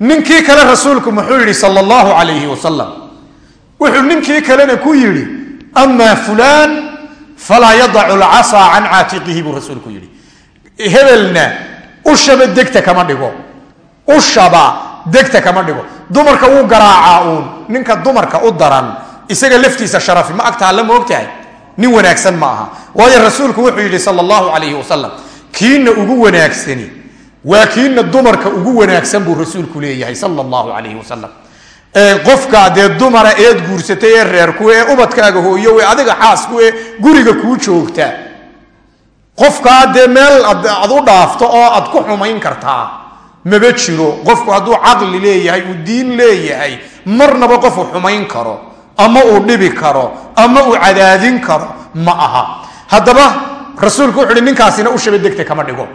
ninkii kale rasuulku muxuu yidhi sal allahu calayhi wasalam wuxuu ninkii kalena ku yidhi amaa fulaan falaa yadacu lcasaa can caatiqihi buu rasuulku yidhi. Hebelna ushaba degta kama dhigo ushaba degta kama dhigo dumarka wuu garaacaa uun ninka dumarka u daran isaga laftiisa sharafi ma agtaalla ma ogtahay? Nin wanaagsan ma aha. Waayo rasuulku wuxuu yidhi sal allahu calayhi wasalam kiina ugu wanaagsani waa kiina dumarka ugu wanaagsan buu rasuulku leeyahay sal allahu calayhi wasalam qofka dee dumara eed guursatay ee reerku ee ubadkaaga hooyo ee adiga xaasku ee guriga kuu joogta qofkaa dee meel ad u dhaafto oo aad ku xumayn kartaa maba jiro. Qofku hadduu caqli leeyahay uu diin leeyahay marnaba qofu xumayn karo ama uu dhibi karo ama uu cadaadin karo ma aha. Haddaba rasuulku wuxu uhi ninkaasina u shaba degta kama dhigo.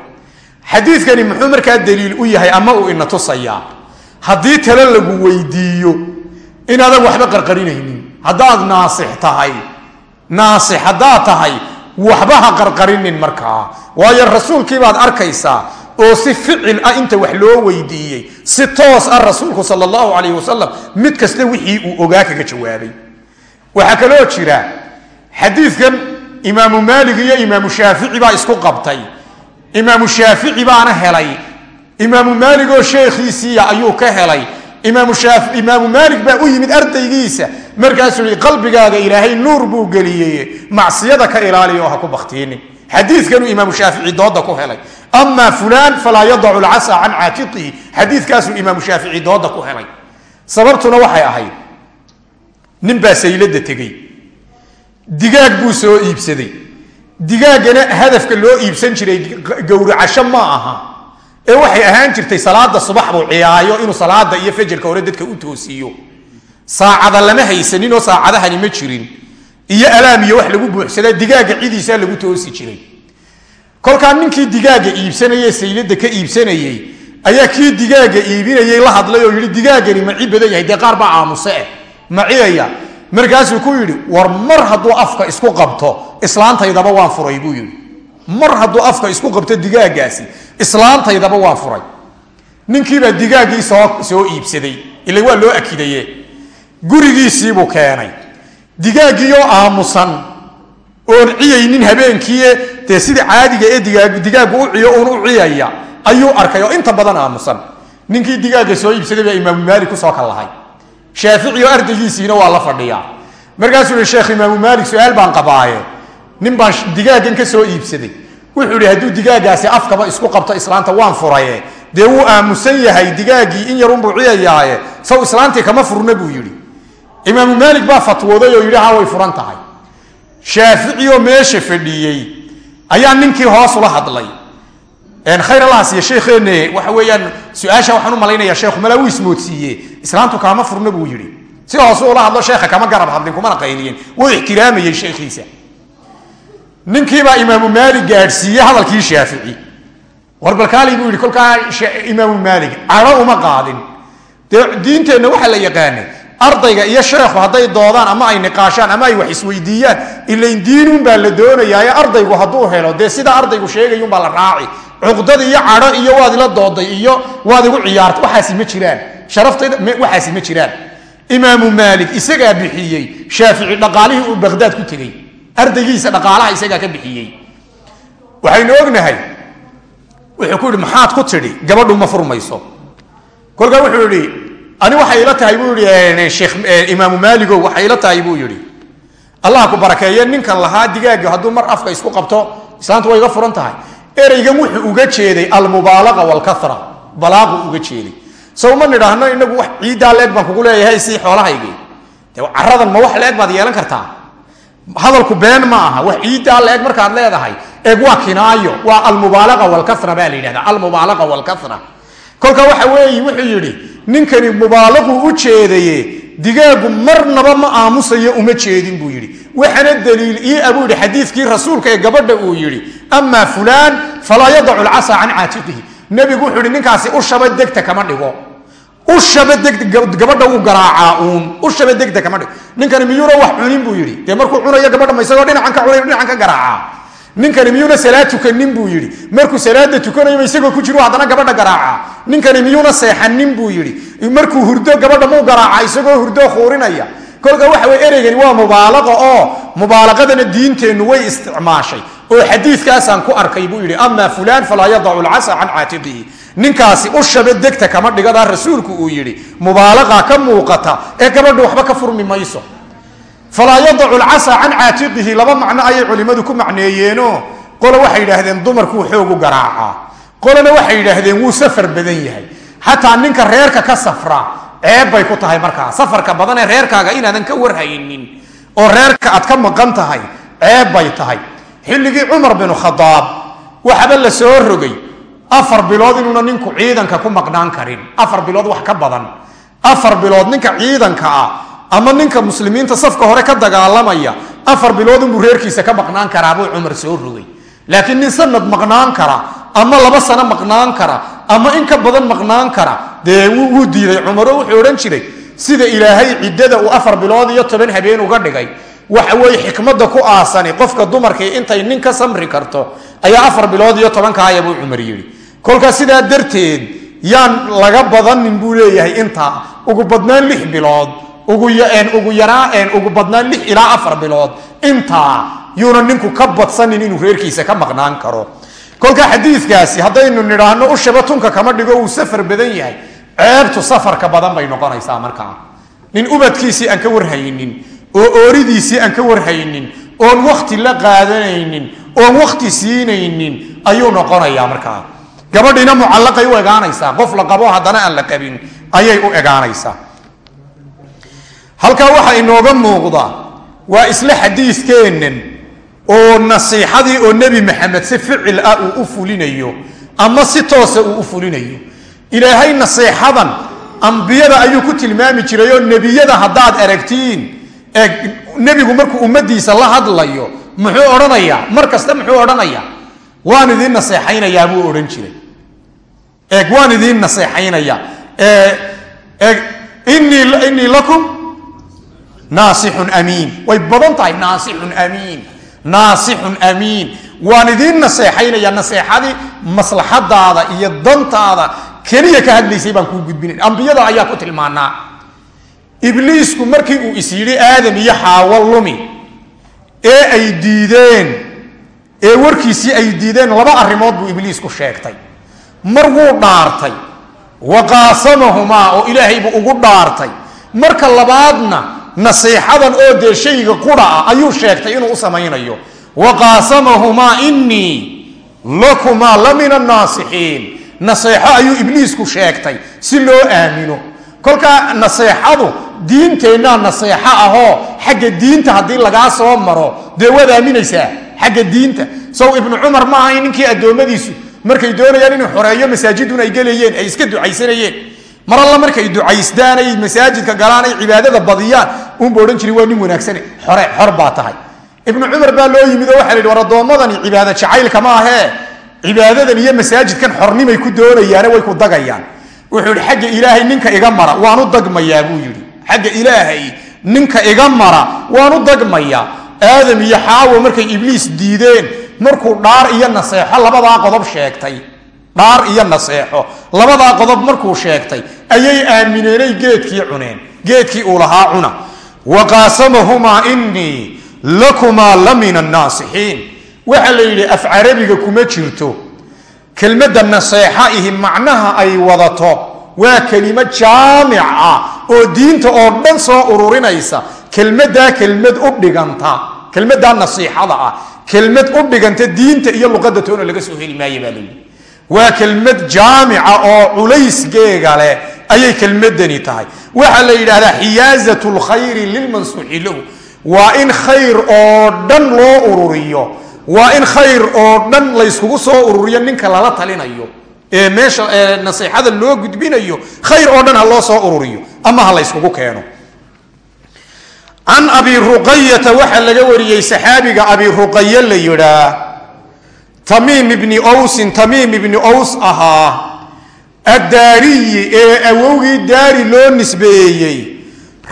Xadiidkani muxuu markaa daliil u yahay ama uu ina tusayaa haddii tale lagu weydiiyo inaadan waxba qarqarinaynin haddaad naasix tahay naasix haddaad tahay waxba ha qarqarinin markaa. Waayo rasuulkii baad arkaysaa oo si ficil ah inta wax loo weydiiyey si toos ah rasuulku sal allahu calayh wasalam mid kasta wixii uu ogaa kaga jawaabay. Waxaa kaloo jira xadiidkan imaamu maalig iyo imaamu shaafici baa isku qabtay. Imaamu shaafici baana helay. Imaamu maalig oo sheekhiisiiya ayuu ka helay imaamu maalig baa u yimid ardaygiisa. Markaasuu yii qalbigaaga ilaahay nuur buu geliyey. Macsiyada ka ilaaliya oo ha ku baktiinin xadiikanuu imaamu shaafici dooda ku helay. Ama fulaan falaa yadacu lcasa can caatiqihi xadiikaasuu imaamu shaafici dooda ku helay. Sababtuna waxay ahayd nin baa saylada tegey. Digaag buu soo iibsaday. Digaaggana hadafka loo iibsan jiray gowracasho ma aha ee waxay ahaan jirtay salaada subax buu ciyaayo inuu salaada iyo fajarka hore dadka u toosiiyo saacada lama haysaninoo saacadahani ma jirin. Iyo alaam iyo wax lagu buuxsadaa digaaga cidiisaa lagu toosi jiray. Kolkaa ninkii digaaga iibsanayee saylada ka iibsanayey ayaa kii digaaga iibinayey la hadlay oo yidhi digaagani maci badan yahay dee qaar baa aamuse eh maciyaya markaasuu ku yidhi war mar hadduu afka isku qabto islaantaydaba waan furay buu yidhi mar hadduu afka isku qabto digaagaasi islaantaydaba waan furay. Ninkiibaa digaaggii soo iibsaday ila waa loo akidaye gurigiisiibuu keenay. Digaaggiioo aamusan oon ciyaynin habeenkiie dee sida caadiga ee digaaggu u ciyo uun u ciyaya ayuu arkay inta badan aamusan. Ninkii digaagga soo iibsaday baa imaamu maalik ku soo kallahay. Shaafici oo ardaygiisiina waa la fadhiyaa. Markaasuu sheekh imaamu maalik su'aal baan qabaaye. Nin baan digaaggan ka soo iibsaday wuxuu ihi hadduu digaaggaasi afkaba isku qabto islaanta waan furaye. Dee wuu aamusan yahay digaaggii in yarunbuu ciyayaaye saw islaantii kama furna buu yidhi. Imaamu maalik baa fatwooday oo yidhi ha way furan tahay. Shaafici oo meesha fadhiyey ayaa ninkii hoos ula hadlay. Khayr allahas iyo sheekheenne waxa weeyaan su'aasha waxaan u malaynayaa sheekhu malaa wuu ismoodsiiye islaantu kaama furna buu yidhi. Si hoose ula hadlo sheekha kama garab hadlin kumana qayliyin wuu ixtiraamayey sheekhiisa ninkiibaa imaamu maalik gaadhsiiye hadalkii shaafici. Warbalkaali buu yidhi kolkaa imaamu maalik caro uma qaadin. Dee diinteenna waxaa la yaqaanay ardayga iyo sheekhu hadday doodaan ama ay niqaashaan ama ay wax isweydiiyaan ilayn diinunbaa la doonayaaye ardaygu hadduu helo. Dee sida ardaygu sheegayunbaa la raaci. Cuqdad iyo cadho iyo waad ila dooday iyo waad igu ciyaartay waxaasi ma jiraan. Sharaftayda waxaasi ma jiraan. Imaamu maalik isagaa bixiyey shaafici dhaqaalihii uu baqhdaad ku tegey ardaygiisa dhaqaalaha isagaa ka bixiyey. Waxaynu ognahay wuxuu ku yidhi maxaad ku tidhi gabadhu ma furmayso. Kolkaa wuxuu yidhi ani waxay ila tahay buu yidhi imaamu maaligo waxay ila tahay buu yidhi. Allah ku barakeeye ninkan lahaa digaaga hadduu mar afka isku qabto islaantu way iga furan tahay. Ereygan wuxuu uga jeeday almubaalaqa walkara balaaqu uga jeeday. Sow ma nidhaahno inagu wax ciiddaa leeg baan kugu leeyahay si xoolahaygi de caradan ma wax leeg baad yeelan kartaa hadalku been ma aha wax ciiddaa leeg markaad leedahay eeg waa kinaayo waa almubaalaqa walkara baa la yidhahda almubaalaqa walkara kolka waxa weeye wuxuu yidhi ninkani mubaalaquu u jeedaye digaagu marnaba ma aamusayo uma jeedin buu yidhi. Waxana daliil ii abuu yidhi xadiidkii rasuulka ee gabadha uu yidhi amaa fulaan falaa yadacu lcasa can caatiqihi nebigu wuxuu yidhi ninkaasi ushaba degta kama dhigo ushaba gabadha wuu garaacaa uun. Ushaba degta kama dhigo ninkani miyuuna wax cunin buu yidhi. Dee markuu cunayo gabadha ma isagoo dhinacan ka cunay dhinacan ninkani miyuuna salaad tukanin buu yidhi. Markuu salaada tukanayba isagoo ku jiru haddana gabadha garaaca ninkani miyuuna seexanin buu yidhi. Markuu hurdo gabadha muu garaaca isagoo hurdo khuurinaya. Kolka waxa weye ereygani waa mubaalaqa oo mubaalaqadana diinteennu way isticmaashay. Oo xadiidkaasaan ku arkay buu yidhi amaa fulaan falaa yadacu lcasa can caatiqihi ninkaasi ushaba degta kama dhigadaa rasuulku uu yidhi mubaalaqa ka muuqata ee gabadha waxba ka furmi mayso. Falaa yadacu lcasa can caatiqihi laba macno ayay culimmadu ku macneeyeeno. Qole waxay yidhaahdeen dumarkuu xoogu garaacaa. Qolena waxay yidhaahdeen wuu safar badan yahay. Xataa ninka reerka ka safra ceeb bay ku tahay markaa. Safarka badan ee reerkaaga inaadan ka warhaynin oo reerka aad ka maqan tahay ceeb bay tahay. Xilligii cumar binu khadaab waxaba la soo rogay afar bilood inuuna ninku ciidanka ku maqnaan karin. Afar bilood wax ka badan. Afar bilood ninka ciidanka ah ama ninka muslimiinta safka hore ka dagaalamaya. Afar bilood inbuu reerkiisa ka maqnaan karaa buu cumar soo rogay. Laakiin nin sanad maqnaan kara ama laba sano maqnaan kara ama in ka badan maqnaan kara dee wuu diiday. Cumaro wuxuu odhan jiray sida ilaahay ciddada uu afar bilood iyo toban habeen uga dhigay waxa weeye xikmadda ku aasani. Qofka dumarkii intay nin ka samri karto ayaa afar bilood iyo tobankaaya buu cumar yidhi kolkaa sidaa darteed yaan laga badanin buu leeyahay intaa ugu badnaan lix bilood ugu yaraa ugu badnaan lix ilaa afar bilood intaa yuuna ninku ka badsanin inuu reerkiisa ka maqnaan karo. Kolka xadiidkaasi haddaynu nidhaahno ushaba tunka kama dhigo uu safar badan yahay. Ceebtu safarka badan bay noqonaysaa markaa nin ubadkiisii aan ka warhaynin oo ooridiisii aan ka warhaynin oon wakti la qaadanaynin oon wakti siinaynin ayuu noqonayaa markaa gabadhiina mucallaqay u egaanaysaa. Qof la qabo haddana aan la qabin ayay u egaanaysaa. Halkaa waxaa inooga muuqda waa isla xadiidkeennan oo nasiixadii oo nebi maxamed si ficil ah uu u fulinayo ama si toosa uu u fulinayo. Ilaahay nasiixadan ambiyada ayuu ku tilmaami jiray oo nebiyada haddaad aragtiin nebigu markuu ummadiisa la hadlayo muxuu odhanayaa? Mar kasta muxuu odhanayaa? Waan idiin naseexaynayaa buu odhan jiray eeg waan idiin naseexaynayaa eeg innii lakum naasixun amiin. Way badan tahay naasixun amiin naasixun amiin. Waan idiin naseexaynaya naseexadii maslaxadaada iyo dantaada keliya ka hadlaysay baan kuu gudbinay ambiyada ayaa ku tilmaanaa ibliisku markii uu is yidhi aadam iyo xaawo lumi. Ee ay diideen ee warkiisii ay diideen laba arrimood buu ibliisku sheegtay mar wuu dhaartay. Wa qaasamahumaa oo ilaahay buu ugu dhaartay. Marka labaadna nasiixadan oo dee shayga qura ah ayuu sheegtay inuu u samaynayo. Wa qaasamahumaa inii lakumaa la min annaasixiin naseexo ayuu ibliisku sheegtay si loo aamino. Kolkaa naseexadu diinteennaa naseexo ahoo xagga diinta haddii lagaa soo maro dee waad aaminaysaa? Xagga diinta. Sow ibnu cumar ma ahay ninkii addoommadiisu markay doonayaan inuu xoreeyo masaajidun ay gelayeen ay iska ducaysanayeen. Mar alla markay ducaystaan ay masaajidka galaan ay cibaadada badiyaan uunba odhan jiri waa nin wanaagsane xore xor baa tahay. Ibnu cumar baa loo yimid oo waxa la yidhi war addoommadani cibaado jacaylka ma ahee? Cibaadadan iyo masaajidkan xornimay ku doonayaane way ku dagayaan. Wuxuu yidhi xagga ilaahay ninka iga mara waanu dagmayaa buu yidhi. Xagga ilaahay ninka iga mara waanu dagmayaa. Aadam iyo xaawo markay ibliis diideen markuu dhaar iyo naseexo labadaa qodob sheegtay. Dhaar iyo naseexo. Labadaa qodob markuu sheegtay ayay aamineenay geedkii cuneen. Geedkii uu lahaa cuna. Wa qaasamahumaa inii lakumaa la min annaasixiin waxaa la yidhi af carabiga kuma jirto. Kelmadda naseexa ihi macnaha ay wadato waa kelimo jaamic ah oo diinta oo dhan soo ururinaysa. Kelmaddaa kelmad u dhiganta. Kelmaddaa nasiixada ah kelmad u dhiganta diinta iyo luqadda toona laga soo heli maayo baa layidhi waa kelmad jaamica oo culaysgeega leh ayay kelmadani tahay. Waxaa la yidhaahdaa xiyaazat lkhayri lilmansuuxi lahu waa in khayr oo dhan loo ururiyo. Waa in khayr oo dhan layskugu soo ururiyo ninka lala talinayo ee meesha nasiixada loo gudbinayo khayr oo dhan ha loo soo ururiyo ama ha layskugu keeno can abi ruqayata waxaa laga wariyey saxaabiga abi ruqaye la yidhaa tamiim ibni owsin tamiim ibni ows ahaa addaariyi ee awowgii daari loo nisbeeyey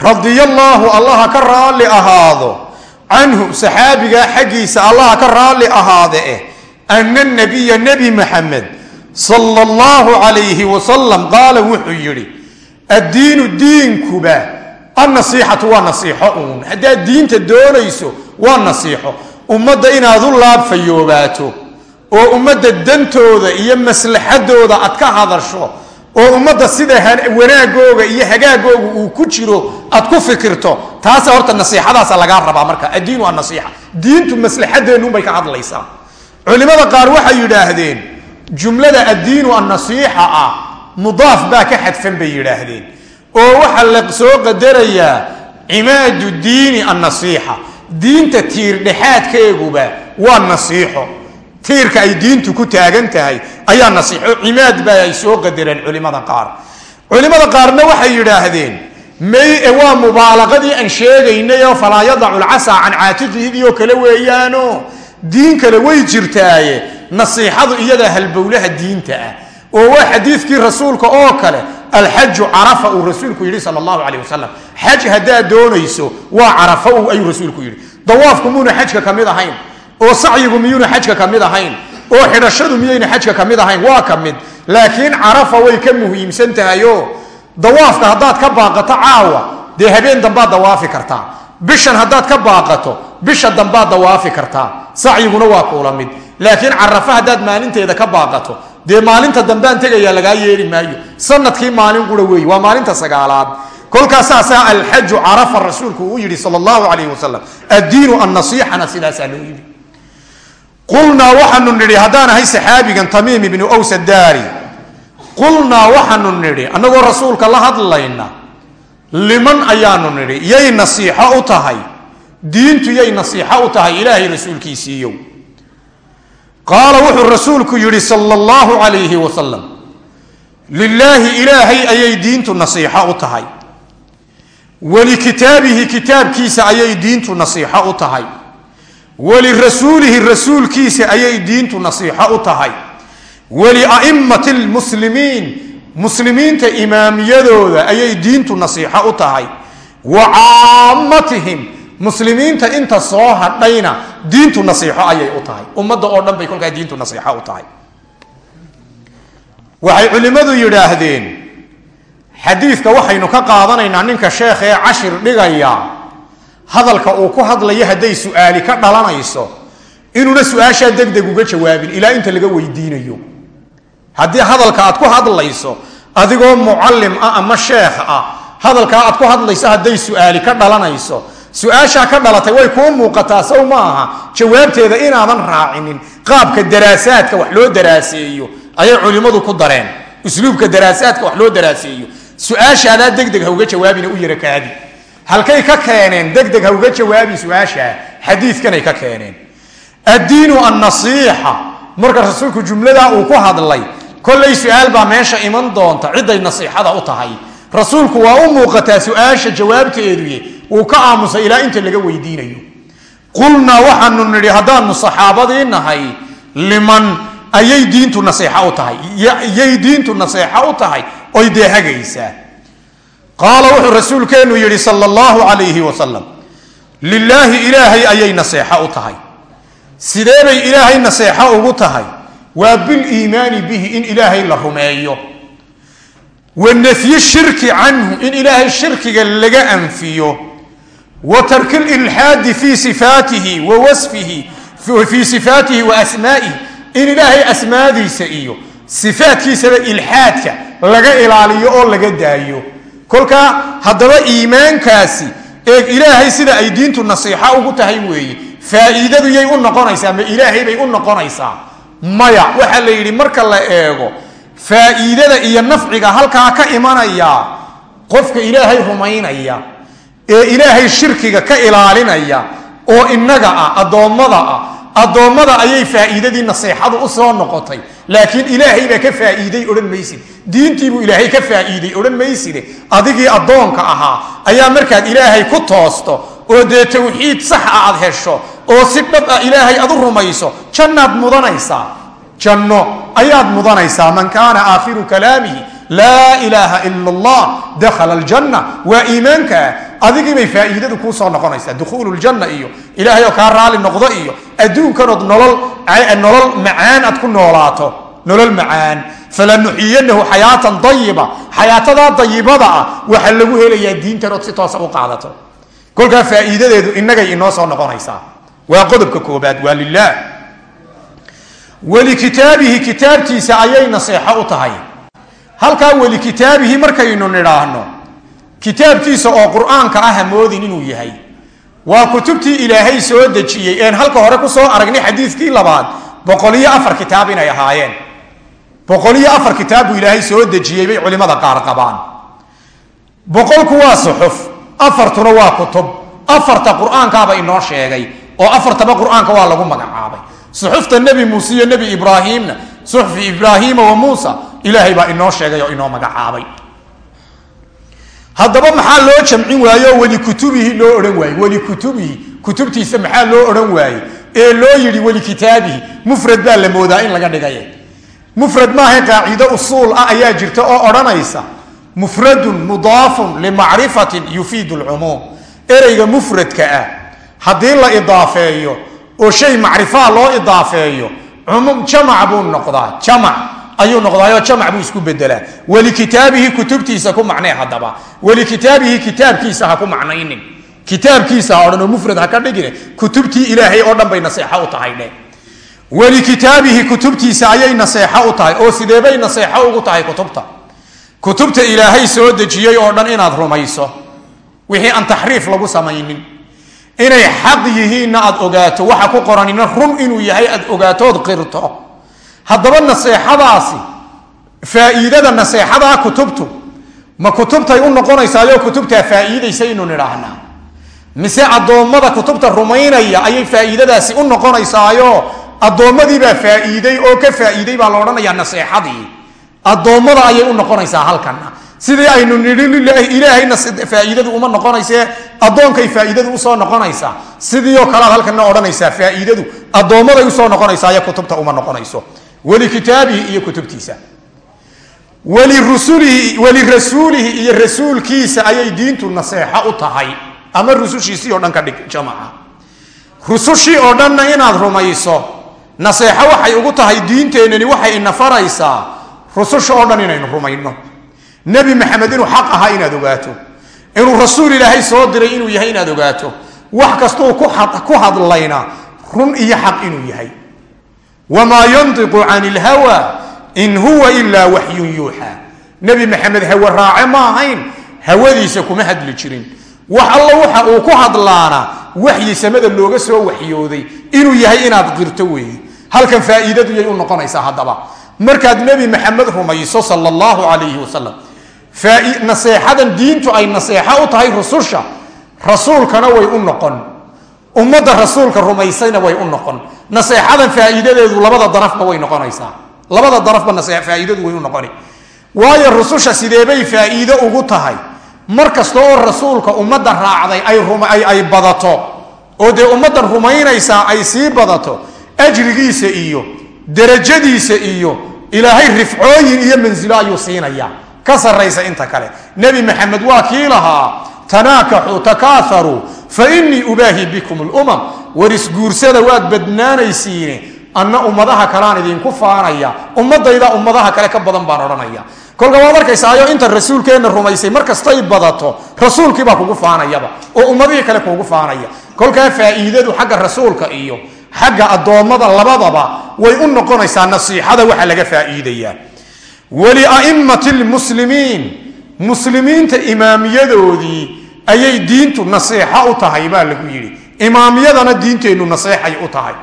radiyallaahu allaha ka raalli ahaado canhu saxaabigaa xaggiisa allaha ka raalli ahaade eh ana nabiya nebi maxamed sala allahu calayhi wasalam qaala wuxuu yidhi addiinu diinkuba annasiixatu waa nasiixo uun haddaad diinta doonayso waa nasiixo ummadda inaad u laabfayoobaato oo ummadda dantooda iyo maslaxadooda aad ka hadasho oo ummadda sida wanaagooga iyo hagaagooga uu ku jiro aad ku fikirto taasa horta nasiixadaasa lagaa rabaa marka. Addiinu annasiixa diintu maslaxadeennuunbay ka hadlaysaa. Culimada qaar waxay yidhaahdeen jumlada addiinu annasiixa ah mudaaf baa ka xadfan bay yidhaahdeen oo waxaa la soo qadarayaa cimaadu diini annasiixa. Diinta tiir dhexaadkeeguba waa nasiixo. Tiirka ay diintu ku taagan tahay ayaa nasiixo. Cimaad baa ay soo qadareen culimada qaar. Culimada qaarna waxay yidhaahdeen may waa mubaalaqadii aan sheegaynay oo falaa yadacu lcasa can caatiqiidii oo kale weeyaano. Diin kale way jirtaaye. Nasiixadu iyadaa halbowlaha diinta ah oo waa xadiidkii rasuulka oo kale alxaju carafa uu rasuulku yidhi sal allahu caleyh wasalam xaj haddaad doonayso waa carafa ayuu rasuulku yidhi. Dawaafku muuna xajka ka mid ahayn oo sacyigu miyuuna xajka ka mid ahayn oo xidhashadu miyayna xajka ka mid ahayn waa ka mid. Laakiin carafa way ka muhiimsan tahayo dawaafka haddaad ka baaqato caawa dee habeen dambaad dawaafi kartaa. Bishan haddaad ka baaqato bisha dambaad dawaafi kartaa. Sacyiguna waa kuula mid. Laakiin carafa haddaad maalinteeda ka baaqato dee maalinta dambaan tegayaa lagaa yeeli maayo. Sanadkii maalin qura weeye waa maalinta sagaalaad. Kolkaasaasaa alxaju carafa rasuulku uu yidhi sal allahu calayh wasalam addiinu annasiixana sidaasaa loo yidhi. Qulnaa waxaanu nidhi haddaan ahay saxaabigan tamiim ibni ows daari qulnaa waxaanu nidhi annagoo rasuulka la hadlayna liman ayaanu nidhi yay nasiixo u tahay? Diintu yay nasiixo u tahay ilaahay rasuulkiisiiyow qaala wuxuu rasuulku yidhi sala allahu calayhi wasalam lilaahi ilaahay ayay diintu nasiixo u tahay. Walikitaabihi kitaabkiisa ayay diintu nasiixo u tahay. Walirasuulihi rasuulkiisa ayay diintu nasiixo u tahay. Walia'immati lmuslimiin muslimiinta imaamiyadooda ayay diintu nasiixo u tahay. Wa caammatihim muslimiinta inta soo hadhayna diintu nasiixo ayay u tahay. Ummadda oo dhan bay kolkaa diintu nasiixo u tahay. Waxay culimmadu yidhaahdeen xadiidka waxaynu ka qaadanaynaa ninka sheekh ee cashir dhigaya hadalka uu ku hadlayo hadday su'aali ka dhalanayso inuuna su'aashaa deg deg uga jawaabin ilaa inta laga weydiinayo. Haddii hadalka aad ku hadlayso adigoo mucallim ah ama sheekh ah hadalkaa aad ku hadlayso hadday su'aali ka dhalanayso su'aashaa ka dhalatay way kuu muuqataa sow ma aha. Jawaabteeda inaadan raacinin qaabka daraasaadka wax loo daraaseeyo ayay culimmadu ku dareen. Usluubka daraasaadka wax loo daraaseeyo. Su'aashaadaa degdeg ha uga jawaabina u yara kaadi halkay ka keeneen degdeg ha uga jawaabi su'aashaa xadiidkanay ka keeneen. Addiinu annasiixa. Marka rasuulku jumladaa uu ku hadlay kollay su'aal baa meesha iman doonta ciday nasiixada u tahay. Rasuulku waa u muuqataa su'aasha jawaabteeduye wuu ka aamusay ilaa inta laga weydiinayo. Qulnaa waxaanu nidhi haddaanu saxaabadii nahay liman ayay diintu naseexa u tahay? Yay diintu naseexa u tahay? Oy dee hagaysaa qaala wuxuu rasuulkeennu yidhi sal allahu calayhi wasalam lilaahi ilaahay ayay naseexo u tahay. Sidee bay ilaahay naseexo ugu tahay? Waa biliimaani bihi in ilaahay la rumeeyo. Wa nafyi shirki canhu in ilaahay shirkiga laga anfiyo wa tarki lilxaadi fii sifaatihi wa wasfihi fii sifaatihi wa asmaa'ihi. In ilaahay asmaadiisa iyo sifaadkiisaba ilxaadka laga ilaaliyo oo laga daayo. Kolkaa haddaba iimaankaasi ee ilaahay sida ay diintu nasiixa ugu tahay weeye faa'iidadu yay u noqonaysaa ma ilaahay bay u noqonaysaa. Maya waxaa la yidhi marka la eego faa'iidada iyo nafciga halkaa ka imanaya qofka ilaahay rumaynaya ee ilaahay shirkiga ka ilaalinaya oo innaga ah addoommada ah. Addoommada ayay faa'iidadii naseexadu u soo noqotay. Laakiin ilaahay baa ka faa'iiday odhan maysid. Diintiibuu ilaahay ka faa'iiday odhan mayside adigii addoonka ahaa ayaa markaad ilaahay ku toosto oo dee tawxiid sax a aad hesho oo si dhab ah ilaahay aad u rumayso jannaad mudanaysaa. Janno ayaad mudanaysaa. Man kaana aakhiru kalaamihi laa ilaaha ila allah dakhala aljanna. Waa iimaankaa adigiibay faa'iidadu kuu soo noqonaysaa. Dukhuulu ljanna iyo ilaahay oo kaa raali noqdo iyo adduunkanood nolol macaan aad ku noolaato. Nolol macaan. Falanuxiyanahu xayaatan dayiba. Xayaatadaa dayibada ah waxaa lagu helayaa diintanood si toosa u qaadato. Kolkaa faa'iidadeedu innagay inoo soo noqonaysaa. Waa qodobka koobaad waa lilah welikitaabihi kitaabtiisa ayay naseexo u tahay halkaa welikitaabihi markaynu nidhaahno kitaabkiisa oo qur'aanka ah hamoodin inuu yahay. Waa kutubtii ilaahay soo dejiyey. Een halka hore ku soo aragnay xadiidkii labaad boqoliyo afar kitaab inay ahaayeen. Boqoliyo afar kitaab buu ilaahay soo dejiyey bay culimmada qaar qabaan. Boqolku waa suxuf afartuna waa kutub. Afarta qur'aankaaba inoo sheegay oo afartaba qur'aanka waa lagu magacaabay. Suxufta nebi muuse iyo nebi ibraahiimna suxfi ibraahiima wa muusa ilaahay baa inoo sheegay oo inoo magacaabay. Haddaba maxaa loo jamcin waaye oo welikutubihi loo odhan waaye. Welikutubihi kutubtiisa maxaa loo odhan waaye? Ee loo yidhi welikitaabihi mufrad baa la moodaa in laga dhigay mufrad maaha qaacido usuul ah ayaa jirta oo odhanaysa. Mufradun mudaafun limacrifatin yufiidu lcumuum ereyga mufradka ah haddii la idaafeeyo oo shay macrifaa loo idaafeeyo jamac buu noqdaa jamac ayuu noqdaayo jamac buu isku bedelaa welikitaabihi kutubtiisa ku macnee haddaba. Welikitaabihi kitaabkiisa ha ku macnaynin. Kitaabkiisa ha odhan oo mufrad ha ka dhigine kutubtii ilaahay oo dhan bay naseexo u tahay dhe welikitaabihi kutubtiisa ayay naseexo u tahay oo sideebay naseexo ugu tahay kutubta? Kutubta ilaahay soo dejiyey oo dhan inaad rumayso. Wixii aan taxriif lagu samaynin. Inay xaq yihiinna aad ogaato. Waxa ku qoranina run inuu yahay aad ogaatood qirto haddaba naseexadaasi faa'iidada naseexadaa kutubtu ma kutubtay u noqonaysaayo kutubtaa faa'iidaysaynu nidhaahnaa mise addoommada kutubta rumaynaya ayay faa'iidadaasi u noqonaysaayo? Addoommadiibaa faa'iiday oo ka faa'iiday baa la naseexadii. Addoommada ayay u noqonaysaa halkanna sidii aynu nidhi ilaahayna faa'iidadu uma noqonaysee addoonkay faa'iidadu u soo noqonaysaa. Sidii oo kalead halkana odhanaysaa faa'iidadu addoommaday u soo noqonaysaayo kutubta uma noqonayso welikitaabihi iyo kutubtiisa. Walirusulihi walirasuulihi iyo rasuulkiisa ayay diintu naseexo u tahay. Ama rusushiisii oo dhan ka dhig jamaca. Rusushii oo dhanna inaad rumayso naseexo waxay ugu tahay diinteennani waxay ina faraysaa rususha oo dhan inaynu rumayno. Nebi maxamed inuu xaq ahaa inaad ogaato. Inuu rasuul ilaahay soo diray inuu yahay inaad ogaato. Wax kastuu ku hadlayna run iyo xaq inuu yahay wamaa yantiqu can ilhawa in huwa ilaa waxyun yuuxaa nebi maxamed hawe raace ma ahayn hawadiisa kuma hadli jirin wax alla waxa uu ku hadlaana waxyi samada looga soo waxyooday inuu yahay inaad qirto weeye halkan faa'iidadu yay u noqonaysaa haddaba markaad nebi maxamed rumayso sala allahu calayhi wasalam naseexadan diintu ay naseexo u tahay rususha rasuulkana way u noqon ummadda rasuulka rumaysayna way u noqon. Naseexadan faa'iidadeedu labada darafba way noqonaysaa. Labada darafba faa'iidadu way u noqoni. Waayo rususha sideebay faa'iido ugu tahay? Mar kasta oo rasuulka ummadda raacday ay badato oo dee ummaddan rumaynaysaa ay sii badato ajrigiisa iyo derajadiisa iyo ilaahay rifcooyin iyo mansilo ayuu siinayaa. Ka saraysa inta kale. Nebi maxamed waa kii lahaa tanaakaxuu takaaharuu fa innii ubaahi bikum lumam war isguursada waad badnaanaysiine anna ummadaha kaleaan idinku faanaya ummadayda ummadaha kale ka badan baan odhanaya kolka waad arkaysaayo inta rasuulkeenna rumaysay markastay badato rasuulkiibaa kugu faanayaba oo ummadihii kale kuugu faanaya kolkaa faa'iidadu xagga rasuulka iyo xagga addoommada labadaba way u noqonaysaa nasiixada waxa laga faa'iidayaa walia'immati lmuslimiin muslimiinta imaamiyadoodii ayay diintu naseexo u tahay baa lagu yidhi. Imaamyadana diinteennu naseexay u tahay.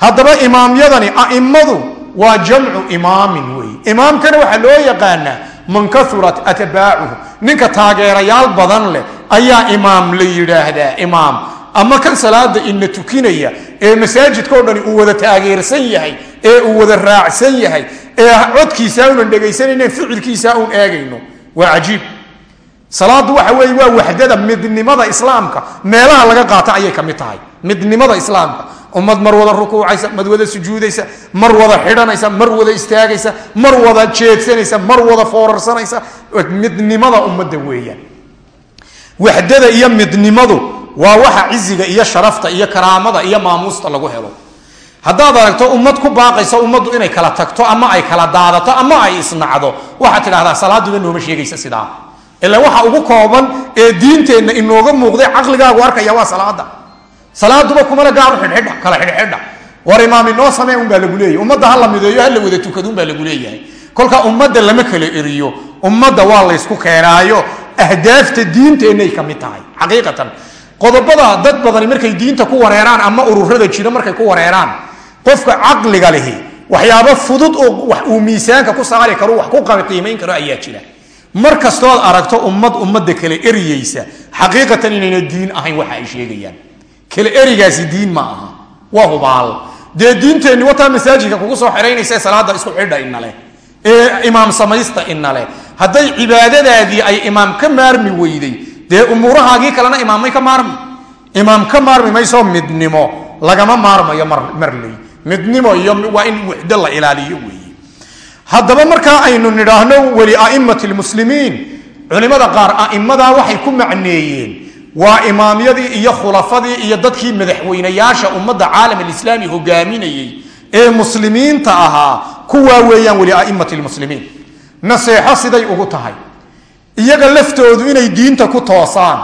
Haddaba imaamyadani a'immadu waa jamcu imaamin wey imaamkana waxaa loo yaqaanaa man kaurat atbaacuhu. Ninka taageerayaal badan leh ayaa imaam la yidhaahdaa imaam. Ama kan salaada ina tukinaya ee masaajidkao dhani uu wada taageersan yahay ee uu wada raacsan yahay ee codkiisa unan dhegaysanaynen ficilkiisa un eegayno. Waa cajiib salaadu waxa weeye waa waxdada midnimada islaamka. Meelaha laga qaata ayay ka mid tahay. Midnimada islaamka. Ummad mar wada rukuucaysa mar wada sujuudaysa mar wada xidhanaysa mar wada istaagaysa mar wada jeedsanaysa mar wada foorarsanaysa. Midnimada ummadda weeyaan. Waxdada iyo midnimadu waa waxa ciziga iyo sharafta iyo karaamada iyo maamuusta lagu helo. Haddaad aragto ummad ku baaqaysa ummaddu inay kala tagto ama ay kala daadato ama ay isnacdo waxaad tidhahdaa salaaduba nooma sheegaysa sidaa ila waxa ugu kooban ee diinteenna inooga muuqday caqligaagu arkaya waa salaada salaaduba kumale gaaru xidhxidha kala xidhxidha war imaam inoo samee unbaa lagu leeyahy ummadda ha la mideeyo ha la wada tukado unbaa lagu leeyahay. Kolka ummadda lama kala eriyo. Ummadda waa laysku keenaayo. Ahdaafta diinteennay ka mid tahay xaqiiqatan. Qodobada dad badani markay diinta ku wareeraan ama ururada jiro markay ku wareeraan qofka caqliga lihi waxyaabo fudud oo uu miisaanka ku saari karo wax ku qiimayn karo ayaa jira mar kastood aragto ummad ummadda kale eriyeysa xaqiiqatan inayna diin ahayn waxa ay sheegayaan. Kale erigaasi diin ma aha. Waa hubaal. Dee diinteenni wataa masaajidka kugu soo xeraynaysa salaada isku xidha inale ee imaam samaysta inale hadday cibaadadaadii ay imaam ka maarmi weyday dee umuurahaagii kalena imaamay ka maarmi. Imaam ka maarmi mayso midnimo lagama maarmayo marley midnimo iyo waa in waxdo la ilaaliyo weeye haddaba markaa aynu nidhaahno weli a'immati lmuslimiin culimada qaar a'immadaa waxay ku macneeyeen. Waa imaamyadii iyo khulafadii iyo dadkii madaxweynayaasha ummadda caalam alislaami hogaaminayey ee muslimiinta ahaa kuwaa weeyaan weli a'immati lmuslimiin naseexo siday ugu tahay. Iyaga laftoodu inay diinta ku toosaan.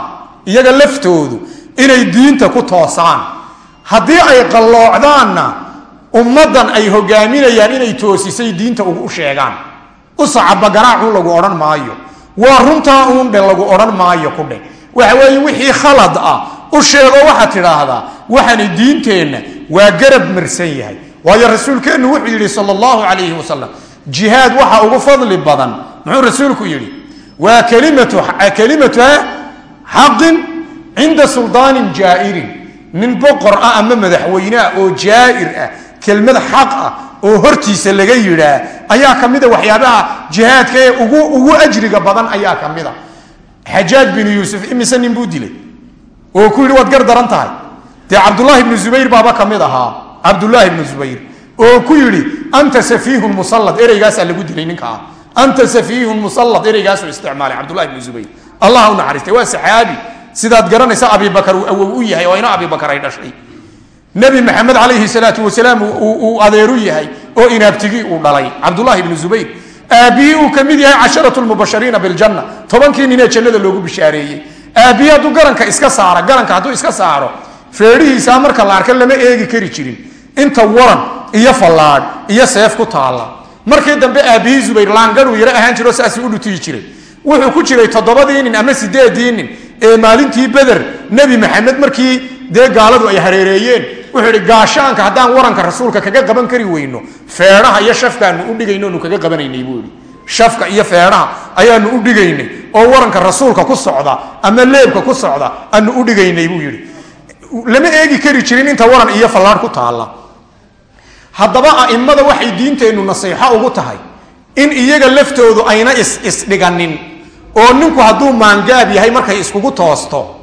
Iyaga laftoodu inay diinta ku toosaan. Haddii ay qalloocdaanna ummaddan ay hogaaminayaan inay toosisay diinta ugu sheegaan. Usacabagaraacun lagu odhan maayo. Waa runtaa uundhe lagu odhan maayo ku dheh waxa weeye wixii khalad ah u sheego waxaad tidhaahdaa waxani diinteenna waa garab marsan yahay. Waayo rasuulkeennu wuxuu yidhi sal allahu calayhi wasalam jihaad waxa ugu fadli badan muxuu rasuulku yidhi waa kalimatu xaqin cinda suldaanin jaa'irin nin boqor ah ama madaxweyne ah oo jaa'ir ah kelmad xaq ah oo hortiisa laga yidhaa ayaa ka mida waxyaabaha jihaadka ee ugu ajriga badan ayaa ka mida xajaaj binu yuusuf imise nin buu dilay oo ku yidhi waad gar daran tahay. Dee cabdulaahi bnu zubayr baaba ka mid ahaa cabdulaahi bnu zubayr oo ku yidhi anta safiihun musallad ereygaasaa lagu dilay ninkaa anta safiihun musallad ereygaasuu isticmaalay cabdulahi bnu zubayr. Allah u naxariistay waa saxaabi. Sidaad garanaysa abibakar uu awow u yahay oo ina abibakar ay dhashay nebi maxamed calayhi salaatu wasalaam uu adeeru yahay oo inaabtigii uu dhalay. Cabdulahi bnu zubayr. Aabbihii uu ka mid yahay casharatu lmubashariina biljanna tobankii ninee jannada loogu bishaareeyey. Aabbihii hadduu garanka iska saaro garanka hadduu iska saaro feedhihiisaa marka la arka lama eegi kari jirin. Inta waran iyo fallaadh iyo seef ku taalla. Markii dambe aabbihii zubayr laangadhuu yaro ahaan jiro saasuu u dhutiyi jiray. Wuxuu ku jiray toddobadii nin ama sideedii nin ee maalintii beder nebi maxamed markii dee gaaladu ay hareereeyeen wuxuu ihi gaashaanka haddaan waranka rasuulka kaga qaban kari weyno feedhaha iyo shafkaanu u dhigayno nu kaga qabanaynay buu ihi shafka iyo feedhaha ayaanu u dhigaynay oo waranka rasuulka ku socda ama leebka ku socda aanu u dhigaynay buu yidhi. Lama eegi kari jirin inta waran iyo fallaadh ku taalla. Haddaba a'immada waxay diinteennu nasiixo ugu tahay in iyaga laftoodu ayna is-isdhiganin oo ninku hadduu maangaab yahay markay iskugu toosto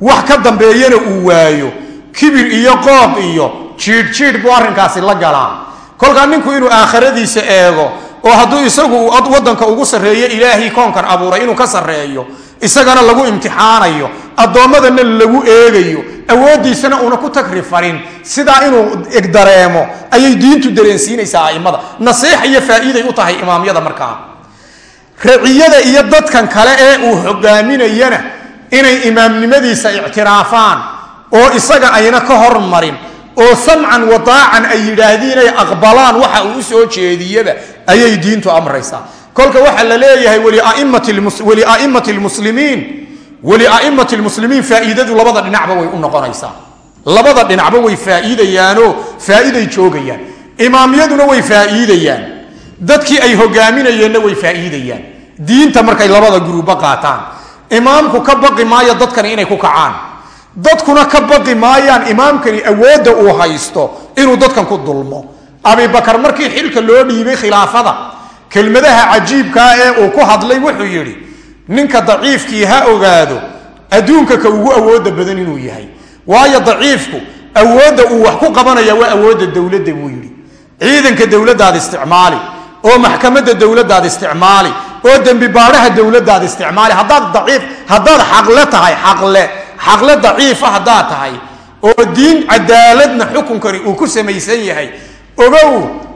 wax ka dambeeyana uu waayo kibir iyo qoob iyo jiidhjiidh buu arrinkaasi la galaa. Kolkaa ninku inuu aakhiradiisa eego oo hadduu isagu wadanka ugu sarreeyo ilaahay koonkan abuuray inuu ka sarreeyo isagana lagu imtixaanayo addoommadana lagu eegayo awooddiisana una ku tagri farin sidaa inuu egdareemo ayay diintu dareensiinaysaa a'immada. Nasiixa iyo faa'iiday u tahay imaamyada markaa. Raciyada iyo dadkan kale ee uu hogaaminayana inay imaamnimadiisa ictiraafaan oo isaga ayna ka hormarin oo samcan wadaacan ay yidhaahdiin ay aqbalaan waxa uu u soo jeediyaba ayay diintu amraysaa. Kolka waxaa la leeyahay walia'immati lmuslimiin faa'iidadu labada dhinacba way u noqonaysaa. Labada dhinacba way faa'iidayaanoo faa'iiday joogayaan. Imaamyaduna way faa'iidayaan. Dadkii ay hogaaminayeenna way faa'iidayaan. Diinta markay labada guruubba qaataan. Imaamku ka baqi maayo dadkani inay ku kacaan dadkuna ka baqi maayaan imaamkani awoodda uu haysto inuu dadkan ku dulmo. Abibakar markii xilka loo dhiibay khilaafada kelmadaha cajiibkaa ee uu ku hadlay wuxuu yidhi ninka daciifkii ha ogaado adduunka ka ugu awooda badan inuu yahay. Waayo daciifku awoodda uu wax ku qabanaya waa awoodda dowladda buu yidhi. Ciidanka dowladdaad isticmaali oo maxkamadda dowladdaad isticmaali oo dembi baadhaha dowladdaad isticmaali haddaad daciif haddaad xaqle tahay xaqle xaqle daciifa haddaad tahay oo diin cadaaladna xukunkani uu ku samaysan yahay ogow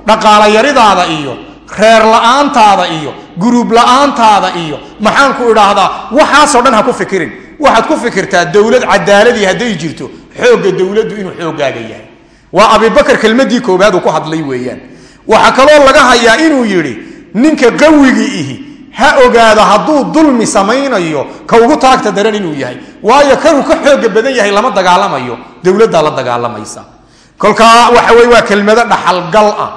dhaqaalayaridaada iyo reer la'aantaada iyo guruub la'aantaada iyo maxaanku idhaahdaa waxaasoo dhan ha ku fikirin. Waxaad ku fikirtaa dowlad cadaaladii hadday jirto xoogga dowladdu inuu xooggaaga yahay. Waa abibakar kelmadii koobaad uu ku hadlay weeyaan. Waxaa kaloo laga hayaa inuu yidhi ninka qawigii ihi ha ogaado hadduu dulmi samaynayo ka ugu taagta daran inuu yahay. Waayo kanuu ka xooga badan yahay lama dagaalamayo. Dowladdaa la dagaalamaysa kolkaa waxa wey waa kelmado dhaxalgal ah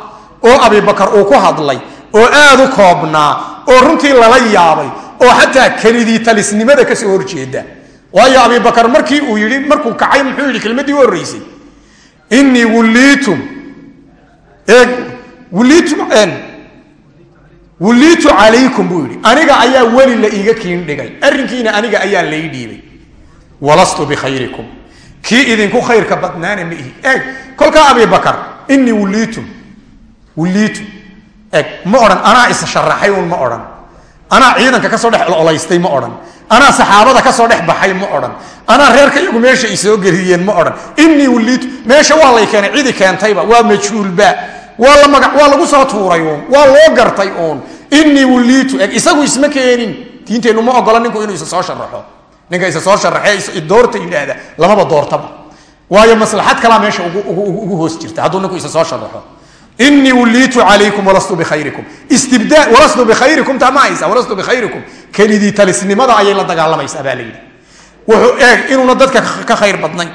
oo abibakar uu ku hadlay oo aad u koobnaa oo runtii lala yaabay oo xataa kelidii talisnimada ka soo horjeeda. Waayo abibakar markii uu yii markuu kacay muxuu yidhi kelmadii u horreysay. Inii wulliitum wulliitu calaykum buu yidhi aniga ayaa weli la iiga kiin dhigay. Arrinkiina aniga ayaa lai dhiibay. Walastu bikhayrikum kii idinku khayrka badnaana ma ihi. Eg kolkaa abibakar inii wulliitum wulliitum eg ma odhan anaa is sharaxay uun ma odhan. Anaa ciidanka ka soo dhex olaystay ma odhan. Anaa saxaabada ka soo dhex baxay ma odhan. Anaa reerka iyagu meesha isoo geliyeen ma odhan. Inii wulliitu meesha waa lay keenay cidi keentayba waa majhuulba waa lagu soo tuuray uun. Waa loo gartay uun. Inii wulliitu eg isagu isma keenin. Diinteennu ma ogola ninku inuu isa soo sharaxo ninka isa soo sharaxee doorta yidhaahda lamaba doortaba. Waayo maslaxad kalaa meesha ugu hoos jirta hadduu ninku isa soo sharaxo inii wulliitu calaykum walastu bikhayrikum istibdaa walastu bikhayrikum taa ma haysa walastu bikhayrikum kelidii talisnimada ayay la dagaalamaysaa baa layidhi wuxuu eeg inuuna dadka ka khayr badnayn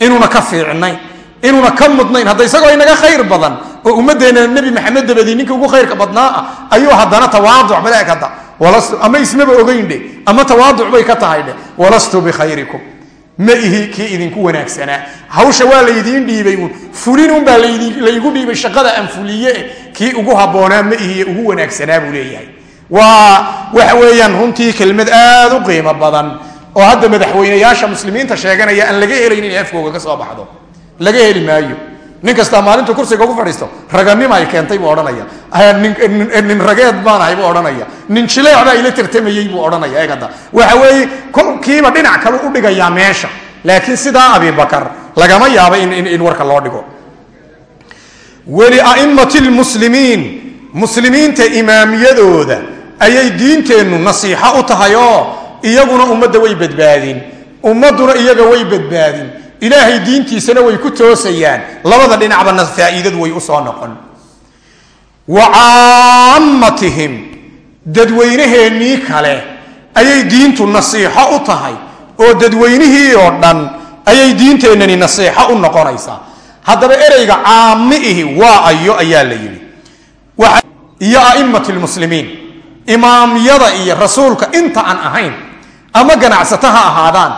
inuuna ka fiicnayn inuuna ka mudnayn hadda isagoo inaga khayr oo ummaddeena nebi maxamed dabadii ninka ugu khayrka badnaa ah ayuu haddana tawaaduc baleeg hadda. Ama ismaba ogeyn dhe ama tawaaduc bay ka tahay dhe walastu bikhayrikum ma ihi kii idinku wanaagsanaa hawsha waa laydiin dhiibay uun. Fulinunbaa laygu dhiibay shaqada aan fuliye. Kii ugu habboonaa ma ihiye ugu wanaagsanaa buu leeyahay. Waa waxa weeyaan runtii kelmad aad u qiimo badan oo hadda madaxweyneyaasha muslimiinta sheeganaya aan laga helayn inay afkooga ka soo baxdo. Laga heli maayo nin kastaa kursiga ugu fadhiisto raganima ay keentay buu odhanaya. Nin rageed baanahay buu odhanaya. Nin jileec baa ila tartamayey buu odhanaya eeg waxa weeye kiiba dhinac kale u dhigayaa meesha. Laakiin sidaa abibakar lagama yaabo in warka loo dhigo. Walia'immati lmuslimiin muslimiinta imaamiyadooda ayay diinteennu nasiixo u tahay oo iyaguna ummadda way badbaadin. Ummadduna iyaga way badbaadin ilaahay diintiisana way ku toosayaan. Labada dhinacbana faa'iidadu way u soo noqon. Wa caammatihim dadweynaheennii kale ayay diintu nasiixo u tahay oo dadweynihii oo dhan ayay diinteennani nasiixo u noqonaysaa haddaba ereyga caami ihi waa ayo ayaa la yidhi. Iyo a'immati lmuslimiin imaamyada iyo rasuulka inta aan ahayn ama ganacsato ha ahaadaan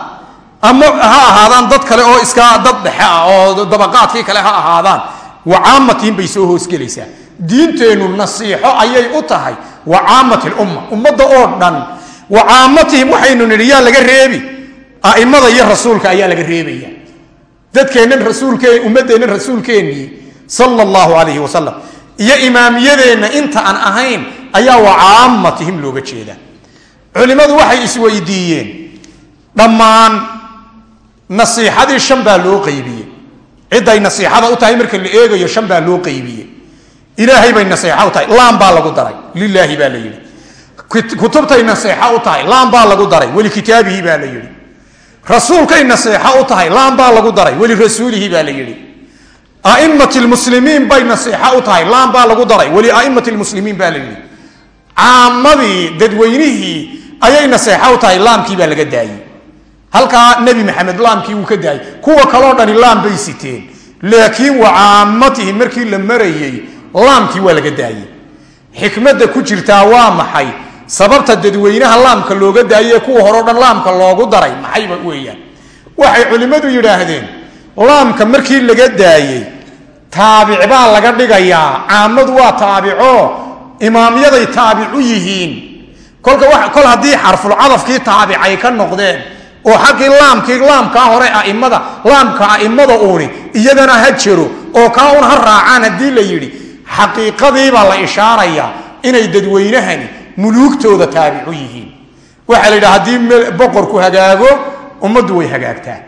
ama ha ahaadaan dad kale oo iska dad dhexe ah oo dabaqaadkii kale ha ahaadaan wa caamatiin bay soo hoosgelaysaa diinteennu nasiixo ayay u tahay wa caamati lumma ummadda oo dhan. Wa caamatihim waxaynu nidhi yaa laga reebi. A'immada iyo rasuulka ayaa laga reebaya. Dadkeennan rasuulkeen ummaddeennan rasuulkeennii sala allahu calayhi wasalam iyo imaamiyadeenna inta aan ahayn ayaa wa caamatihim looga jeedaa culimmadu waxay isweydiiyeen dhammaan nasiixadii shan baa loo qaybiyey. Cidday nasiixada u tahay marka la eegayo shan baa loo qaybiyey. Ilaahay bay nasiixa u tahay. Laan baa lagu daray. Lilaahi baa la yidhi. Kutubtay nasiixa u tahay. Laan baa lagu daray. Weli kitaabihi baa la yidhi. Rasuulkay nasiixa u tahay. Laan baa lagu daray. Weli rasuulihi baa la yidhi. Aimati lmuslimiin bay nasiixa u tahay. Laan baa lagu daray. Weli aimati lmuslimiin baa la yidhi. Caamadii dadweynihii ayay nasiixa u tahay. Laamkii baa laga daayey halkaa nebi maxamed laamkii wuu ka daayey kuwa kaloo dhani laam bay siteen. Laakiin wa caamatihim markii la marayey laamkii waa laga daayey xikmadda ku jirtaa waa maxay? Sababta dadweynaha laamka looga daayey kuwa horeo dhan laamka loogu daray maxayba weeyaan? Waxay culimmadu yidhaahdeen laamka markii laga daayey taabic baa laga dhigayaa. Caamadu waa taabico imaamyaday taabic u yihiin. Kolka kol haddii xarfulcadafkii taabicay ka noqdeen oo xaggii laamkii laamkaa hore aimada laamka a'immada uuni iyagana ha jiro oo kaa un ha raacaan haddii la yidhi xaqiiqadiibaa la ishaarayaa inay dadweynahani muluugtooda taabicu yihiin. Waxaa la yidhaha haddii boqorku hagaago ummaddu way hagaagtaa.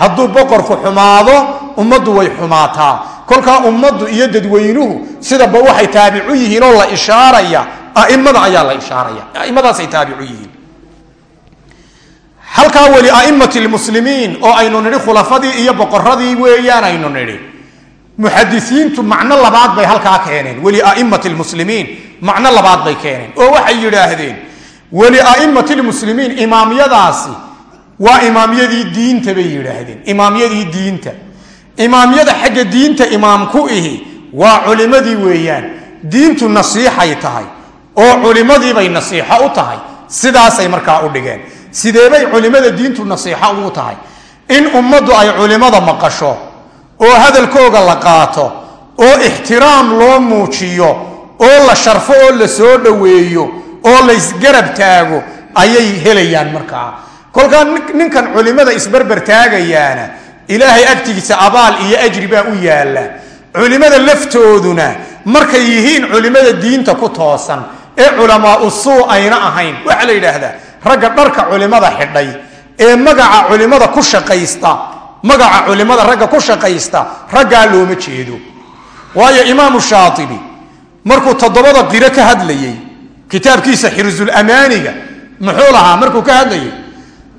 Hadduu boqorku xumaado ummaddu way xumaataa. Kolkaa ummaddu iyo dadweynuhu sidaba waxay taabicu yihiin oo la ishaaraya aimada ayaa la ishaaraya aimadaasay taabicu yihiin halkaa weli aimati lmuslimiin oo aynu nidhi khulafadii iyo boqoradii weeyaan aynu nidhi. Muxadisiintu macno labaad bay halkaa keeneen weli aimati lmuslimiin macno labaad bay keeneen. Oo waxay yidhaahdeen weli aimati lmuslimiin imaamyadaasi waa imaamyadii diinta bay yidhaahdeen imaamyadii diinta. Imaamyada xagga diinta imaam ku ihi waa culimadii weeyaan. Diintu nasiixay tahay oo culimadiibay nasiixo u tahay sidaasay markaa u dhigeen sideebay culimada diintu nasiixo ugu tahay? In ummaddu ay culimada maqasho oo hadalkooga la qaato oo ixtiraam loo muujiyo oo la sharfo oo la soo dhoweeyo oo laysgarab taago ayay helayaan markaa. Kolkaa ninkan culimada isbarbar taagayaana ilaahay agtigiisa abaal iyo ajri baa u yaalla. Culimada laftooduna markay yihiin culimada diinta ku toosan ee culamaa usuu ayna ahayn. Waxaa la yidhaahdaa ragga dharka culimada xidhay ee magaca culimada ku shaqaysta magaca culimada ragga ku shaqaysta raggaa looma jeedo. Waayo imaamu shaatibi markuu toddobada qiro ka hadlayey kitaabkiisa xirsulamaaniga muxuu lahaa markuu ka hadlayay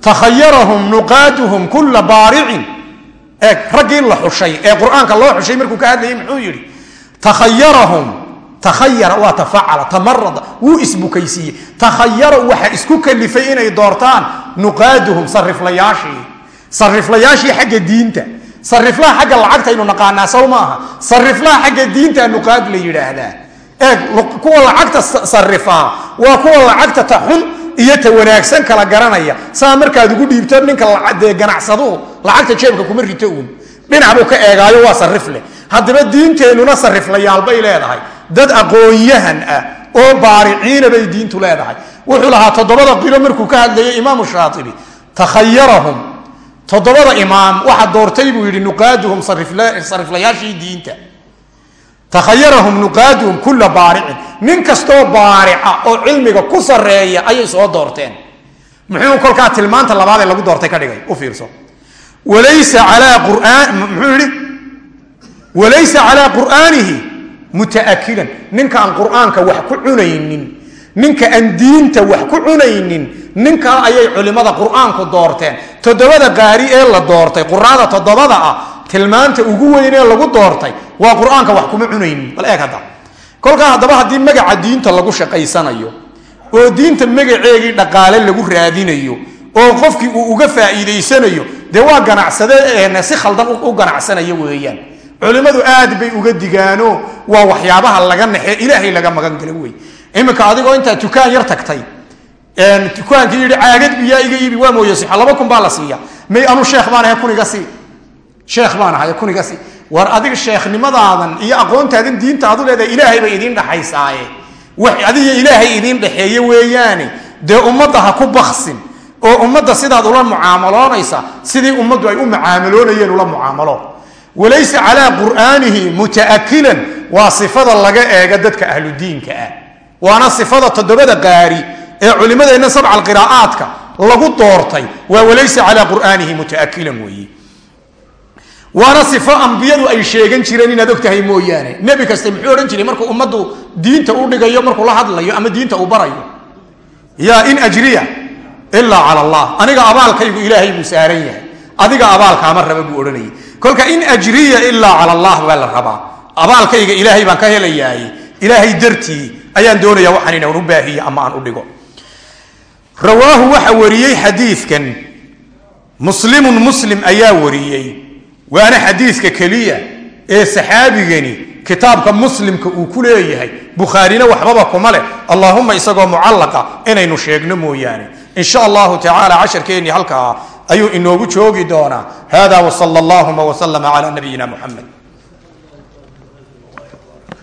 takhayarahum nuqaaduhum kula baaricin. Eeg raggii la xushay ee qur'aanka loo xushay markuu ka hadlayay muxuu yidhi takhayarahum takhayara waa tafacala tamarada wuu isbukaysiiyey. Takhayara waxa isku kalifay inay doortaan nuqaaduhum sariflayaashii sariflayaashii xagga diinta. Sariflaha xagga lacagtaynu naqaanaa sow maaha sariflaha xagga diinta nuqaad la yidhaahdaa. Eeg kuwa lacagta sarifaa waa kuwa lacagta ta xun iyo ta wanaagsan kala garanaya. Saa markaad ugu dhiibto ninka dee ganacsaduhu lacagta jeebka kuma rito uun dhinac buu ka eegaayo waa sarif leh. Haddaba diinteennuna sariflayaal bay leedahay. Dad aqoon-yahan ah oo baariciina bay diintu leedahay. Wuxuu lahaa toddobada qilo markuu ka hadlayay imaamu shaatibi takhayarahum toddobada imaam waxa doortay buu yidhi nuqaaduhum sariflayaashii diinta. Takhayarahum nuqaaduhum kula baaricin. Nin kastoo baarica oo cilmiga ku sareeya ayay soo doorteen. Muxuu kolkaa tilmaanta labaadee lagu doortay ka dhigay? U fiirso walaysa calaa qur'aanihi mutaakidan ninka aan qur'aanka wax ku cunaynin ninka aan diinta wax ku cunaynin ninkaa ayay culimada qur'aanku doorteen. Toddobada qaari ee la doortay quraada toddobada ah tilmaanta ugu weyn ee lagu doortay waa qur'aanka wax kuma cunaynin. Bal eeg hadda. Kolkaa haddaba haddii magaca diinta lagu shaqaysanayo oo diinta magaceegii dhaqaale lagu raadinayo oo qofkii uu uga faa'iidaysanayo dee waa ganacsade si khaldan u ganacsanaya weeyaan. Culimmadu aad bay uga digaano waa waxyaabaha laga naxe ilaahay laga magan gala wey. Iminka adigoo intaa dukaan yar tagtay. Dukaankii yidhi caagad biyaa iga iibi waa mooye sixa laba kun baa la siiya. May anu sheekh baan ahay kuniga sii. Sheekh baan ahay kuniga sii. War adiga sheekhnimadaadan iyo aqoontaadan diinta leedahay ilaahay bay idiin dhaxaysaaye. Wax adiga ilaahay idiin dhexeeye weeyaane. Dee ummadda ha ku baksin oo ummadda sidaad ula mucaamaloonaysa sidii ummaddu ay u mucaamaloonayeen ula mucaamaloon walaysa calaa qur'aanihi mutaakilan waa sifada laga eega dadka ahludiinka ah. Waana sifada toddobada qaari ee culimmadeenna sabca qiraa'aadka lagu doortay. Waa walaysa calaa qur'aanihi mutaakilan weeye waana sifo ambiyadu ay sheegan jireen inaad og tahay mooyaane. Nebi kaste muxuu odhan jiray markuu ummaddu diinta u dhigayo markuu la hadlayo ama diinta uu barayo. Yaa in ajriya ilaa cala allah. Aniga abaalkaygu ilaahay buu saaran yahay. Adiga abaalkaama raba buu odhanayay. Kolka in ajriya ilaa cala allah baa la rabaa. Abaalkayga ilaahay baan ka helayaay ilaahay dartii ayaan doonaya waxaan inaan u baahiye ama aan u dhigo. Rawaahu waxa wariyey xadiidkan. Muslimun muslim ayaa wariyey waana xadiidka keliya ee saxaabigani kitaabka muslimka uu ku leeyahay. Bukhaarina waxbaba kuma leh. Allaahuma isagoo mucallaqa inaynu sheegno mooyaane in sha allahu tacaala casharkeennii halkaa ayuu inoogu joogi doonaa. Hada wsala allahuma wslama cala nabiyina muxamed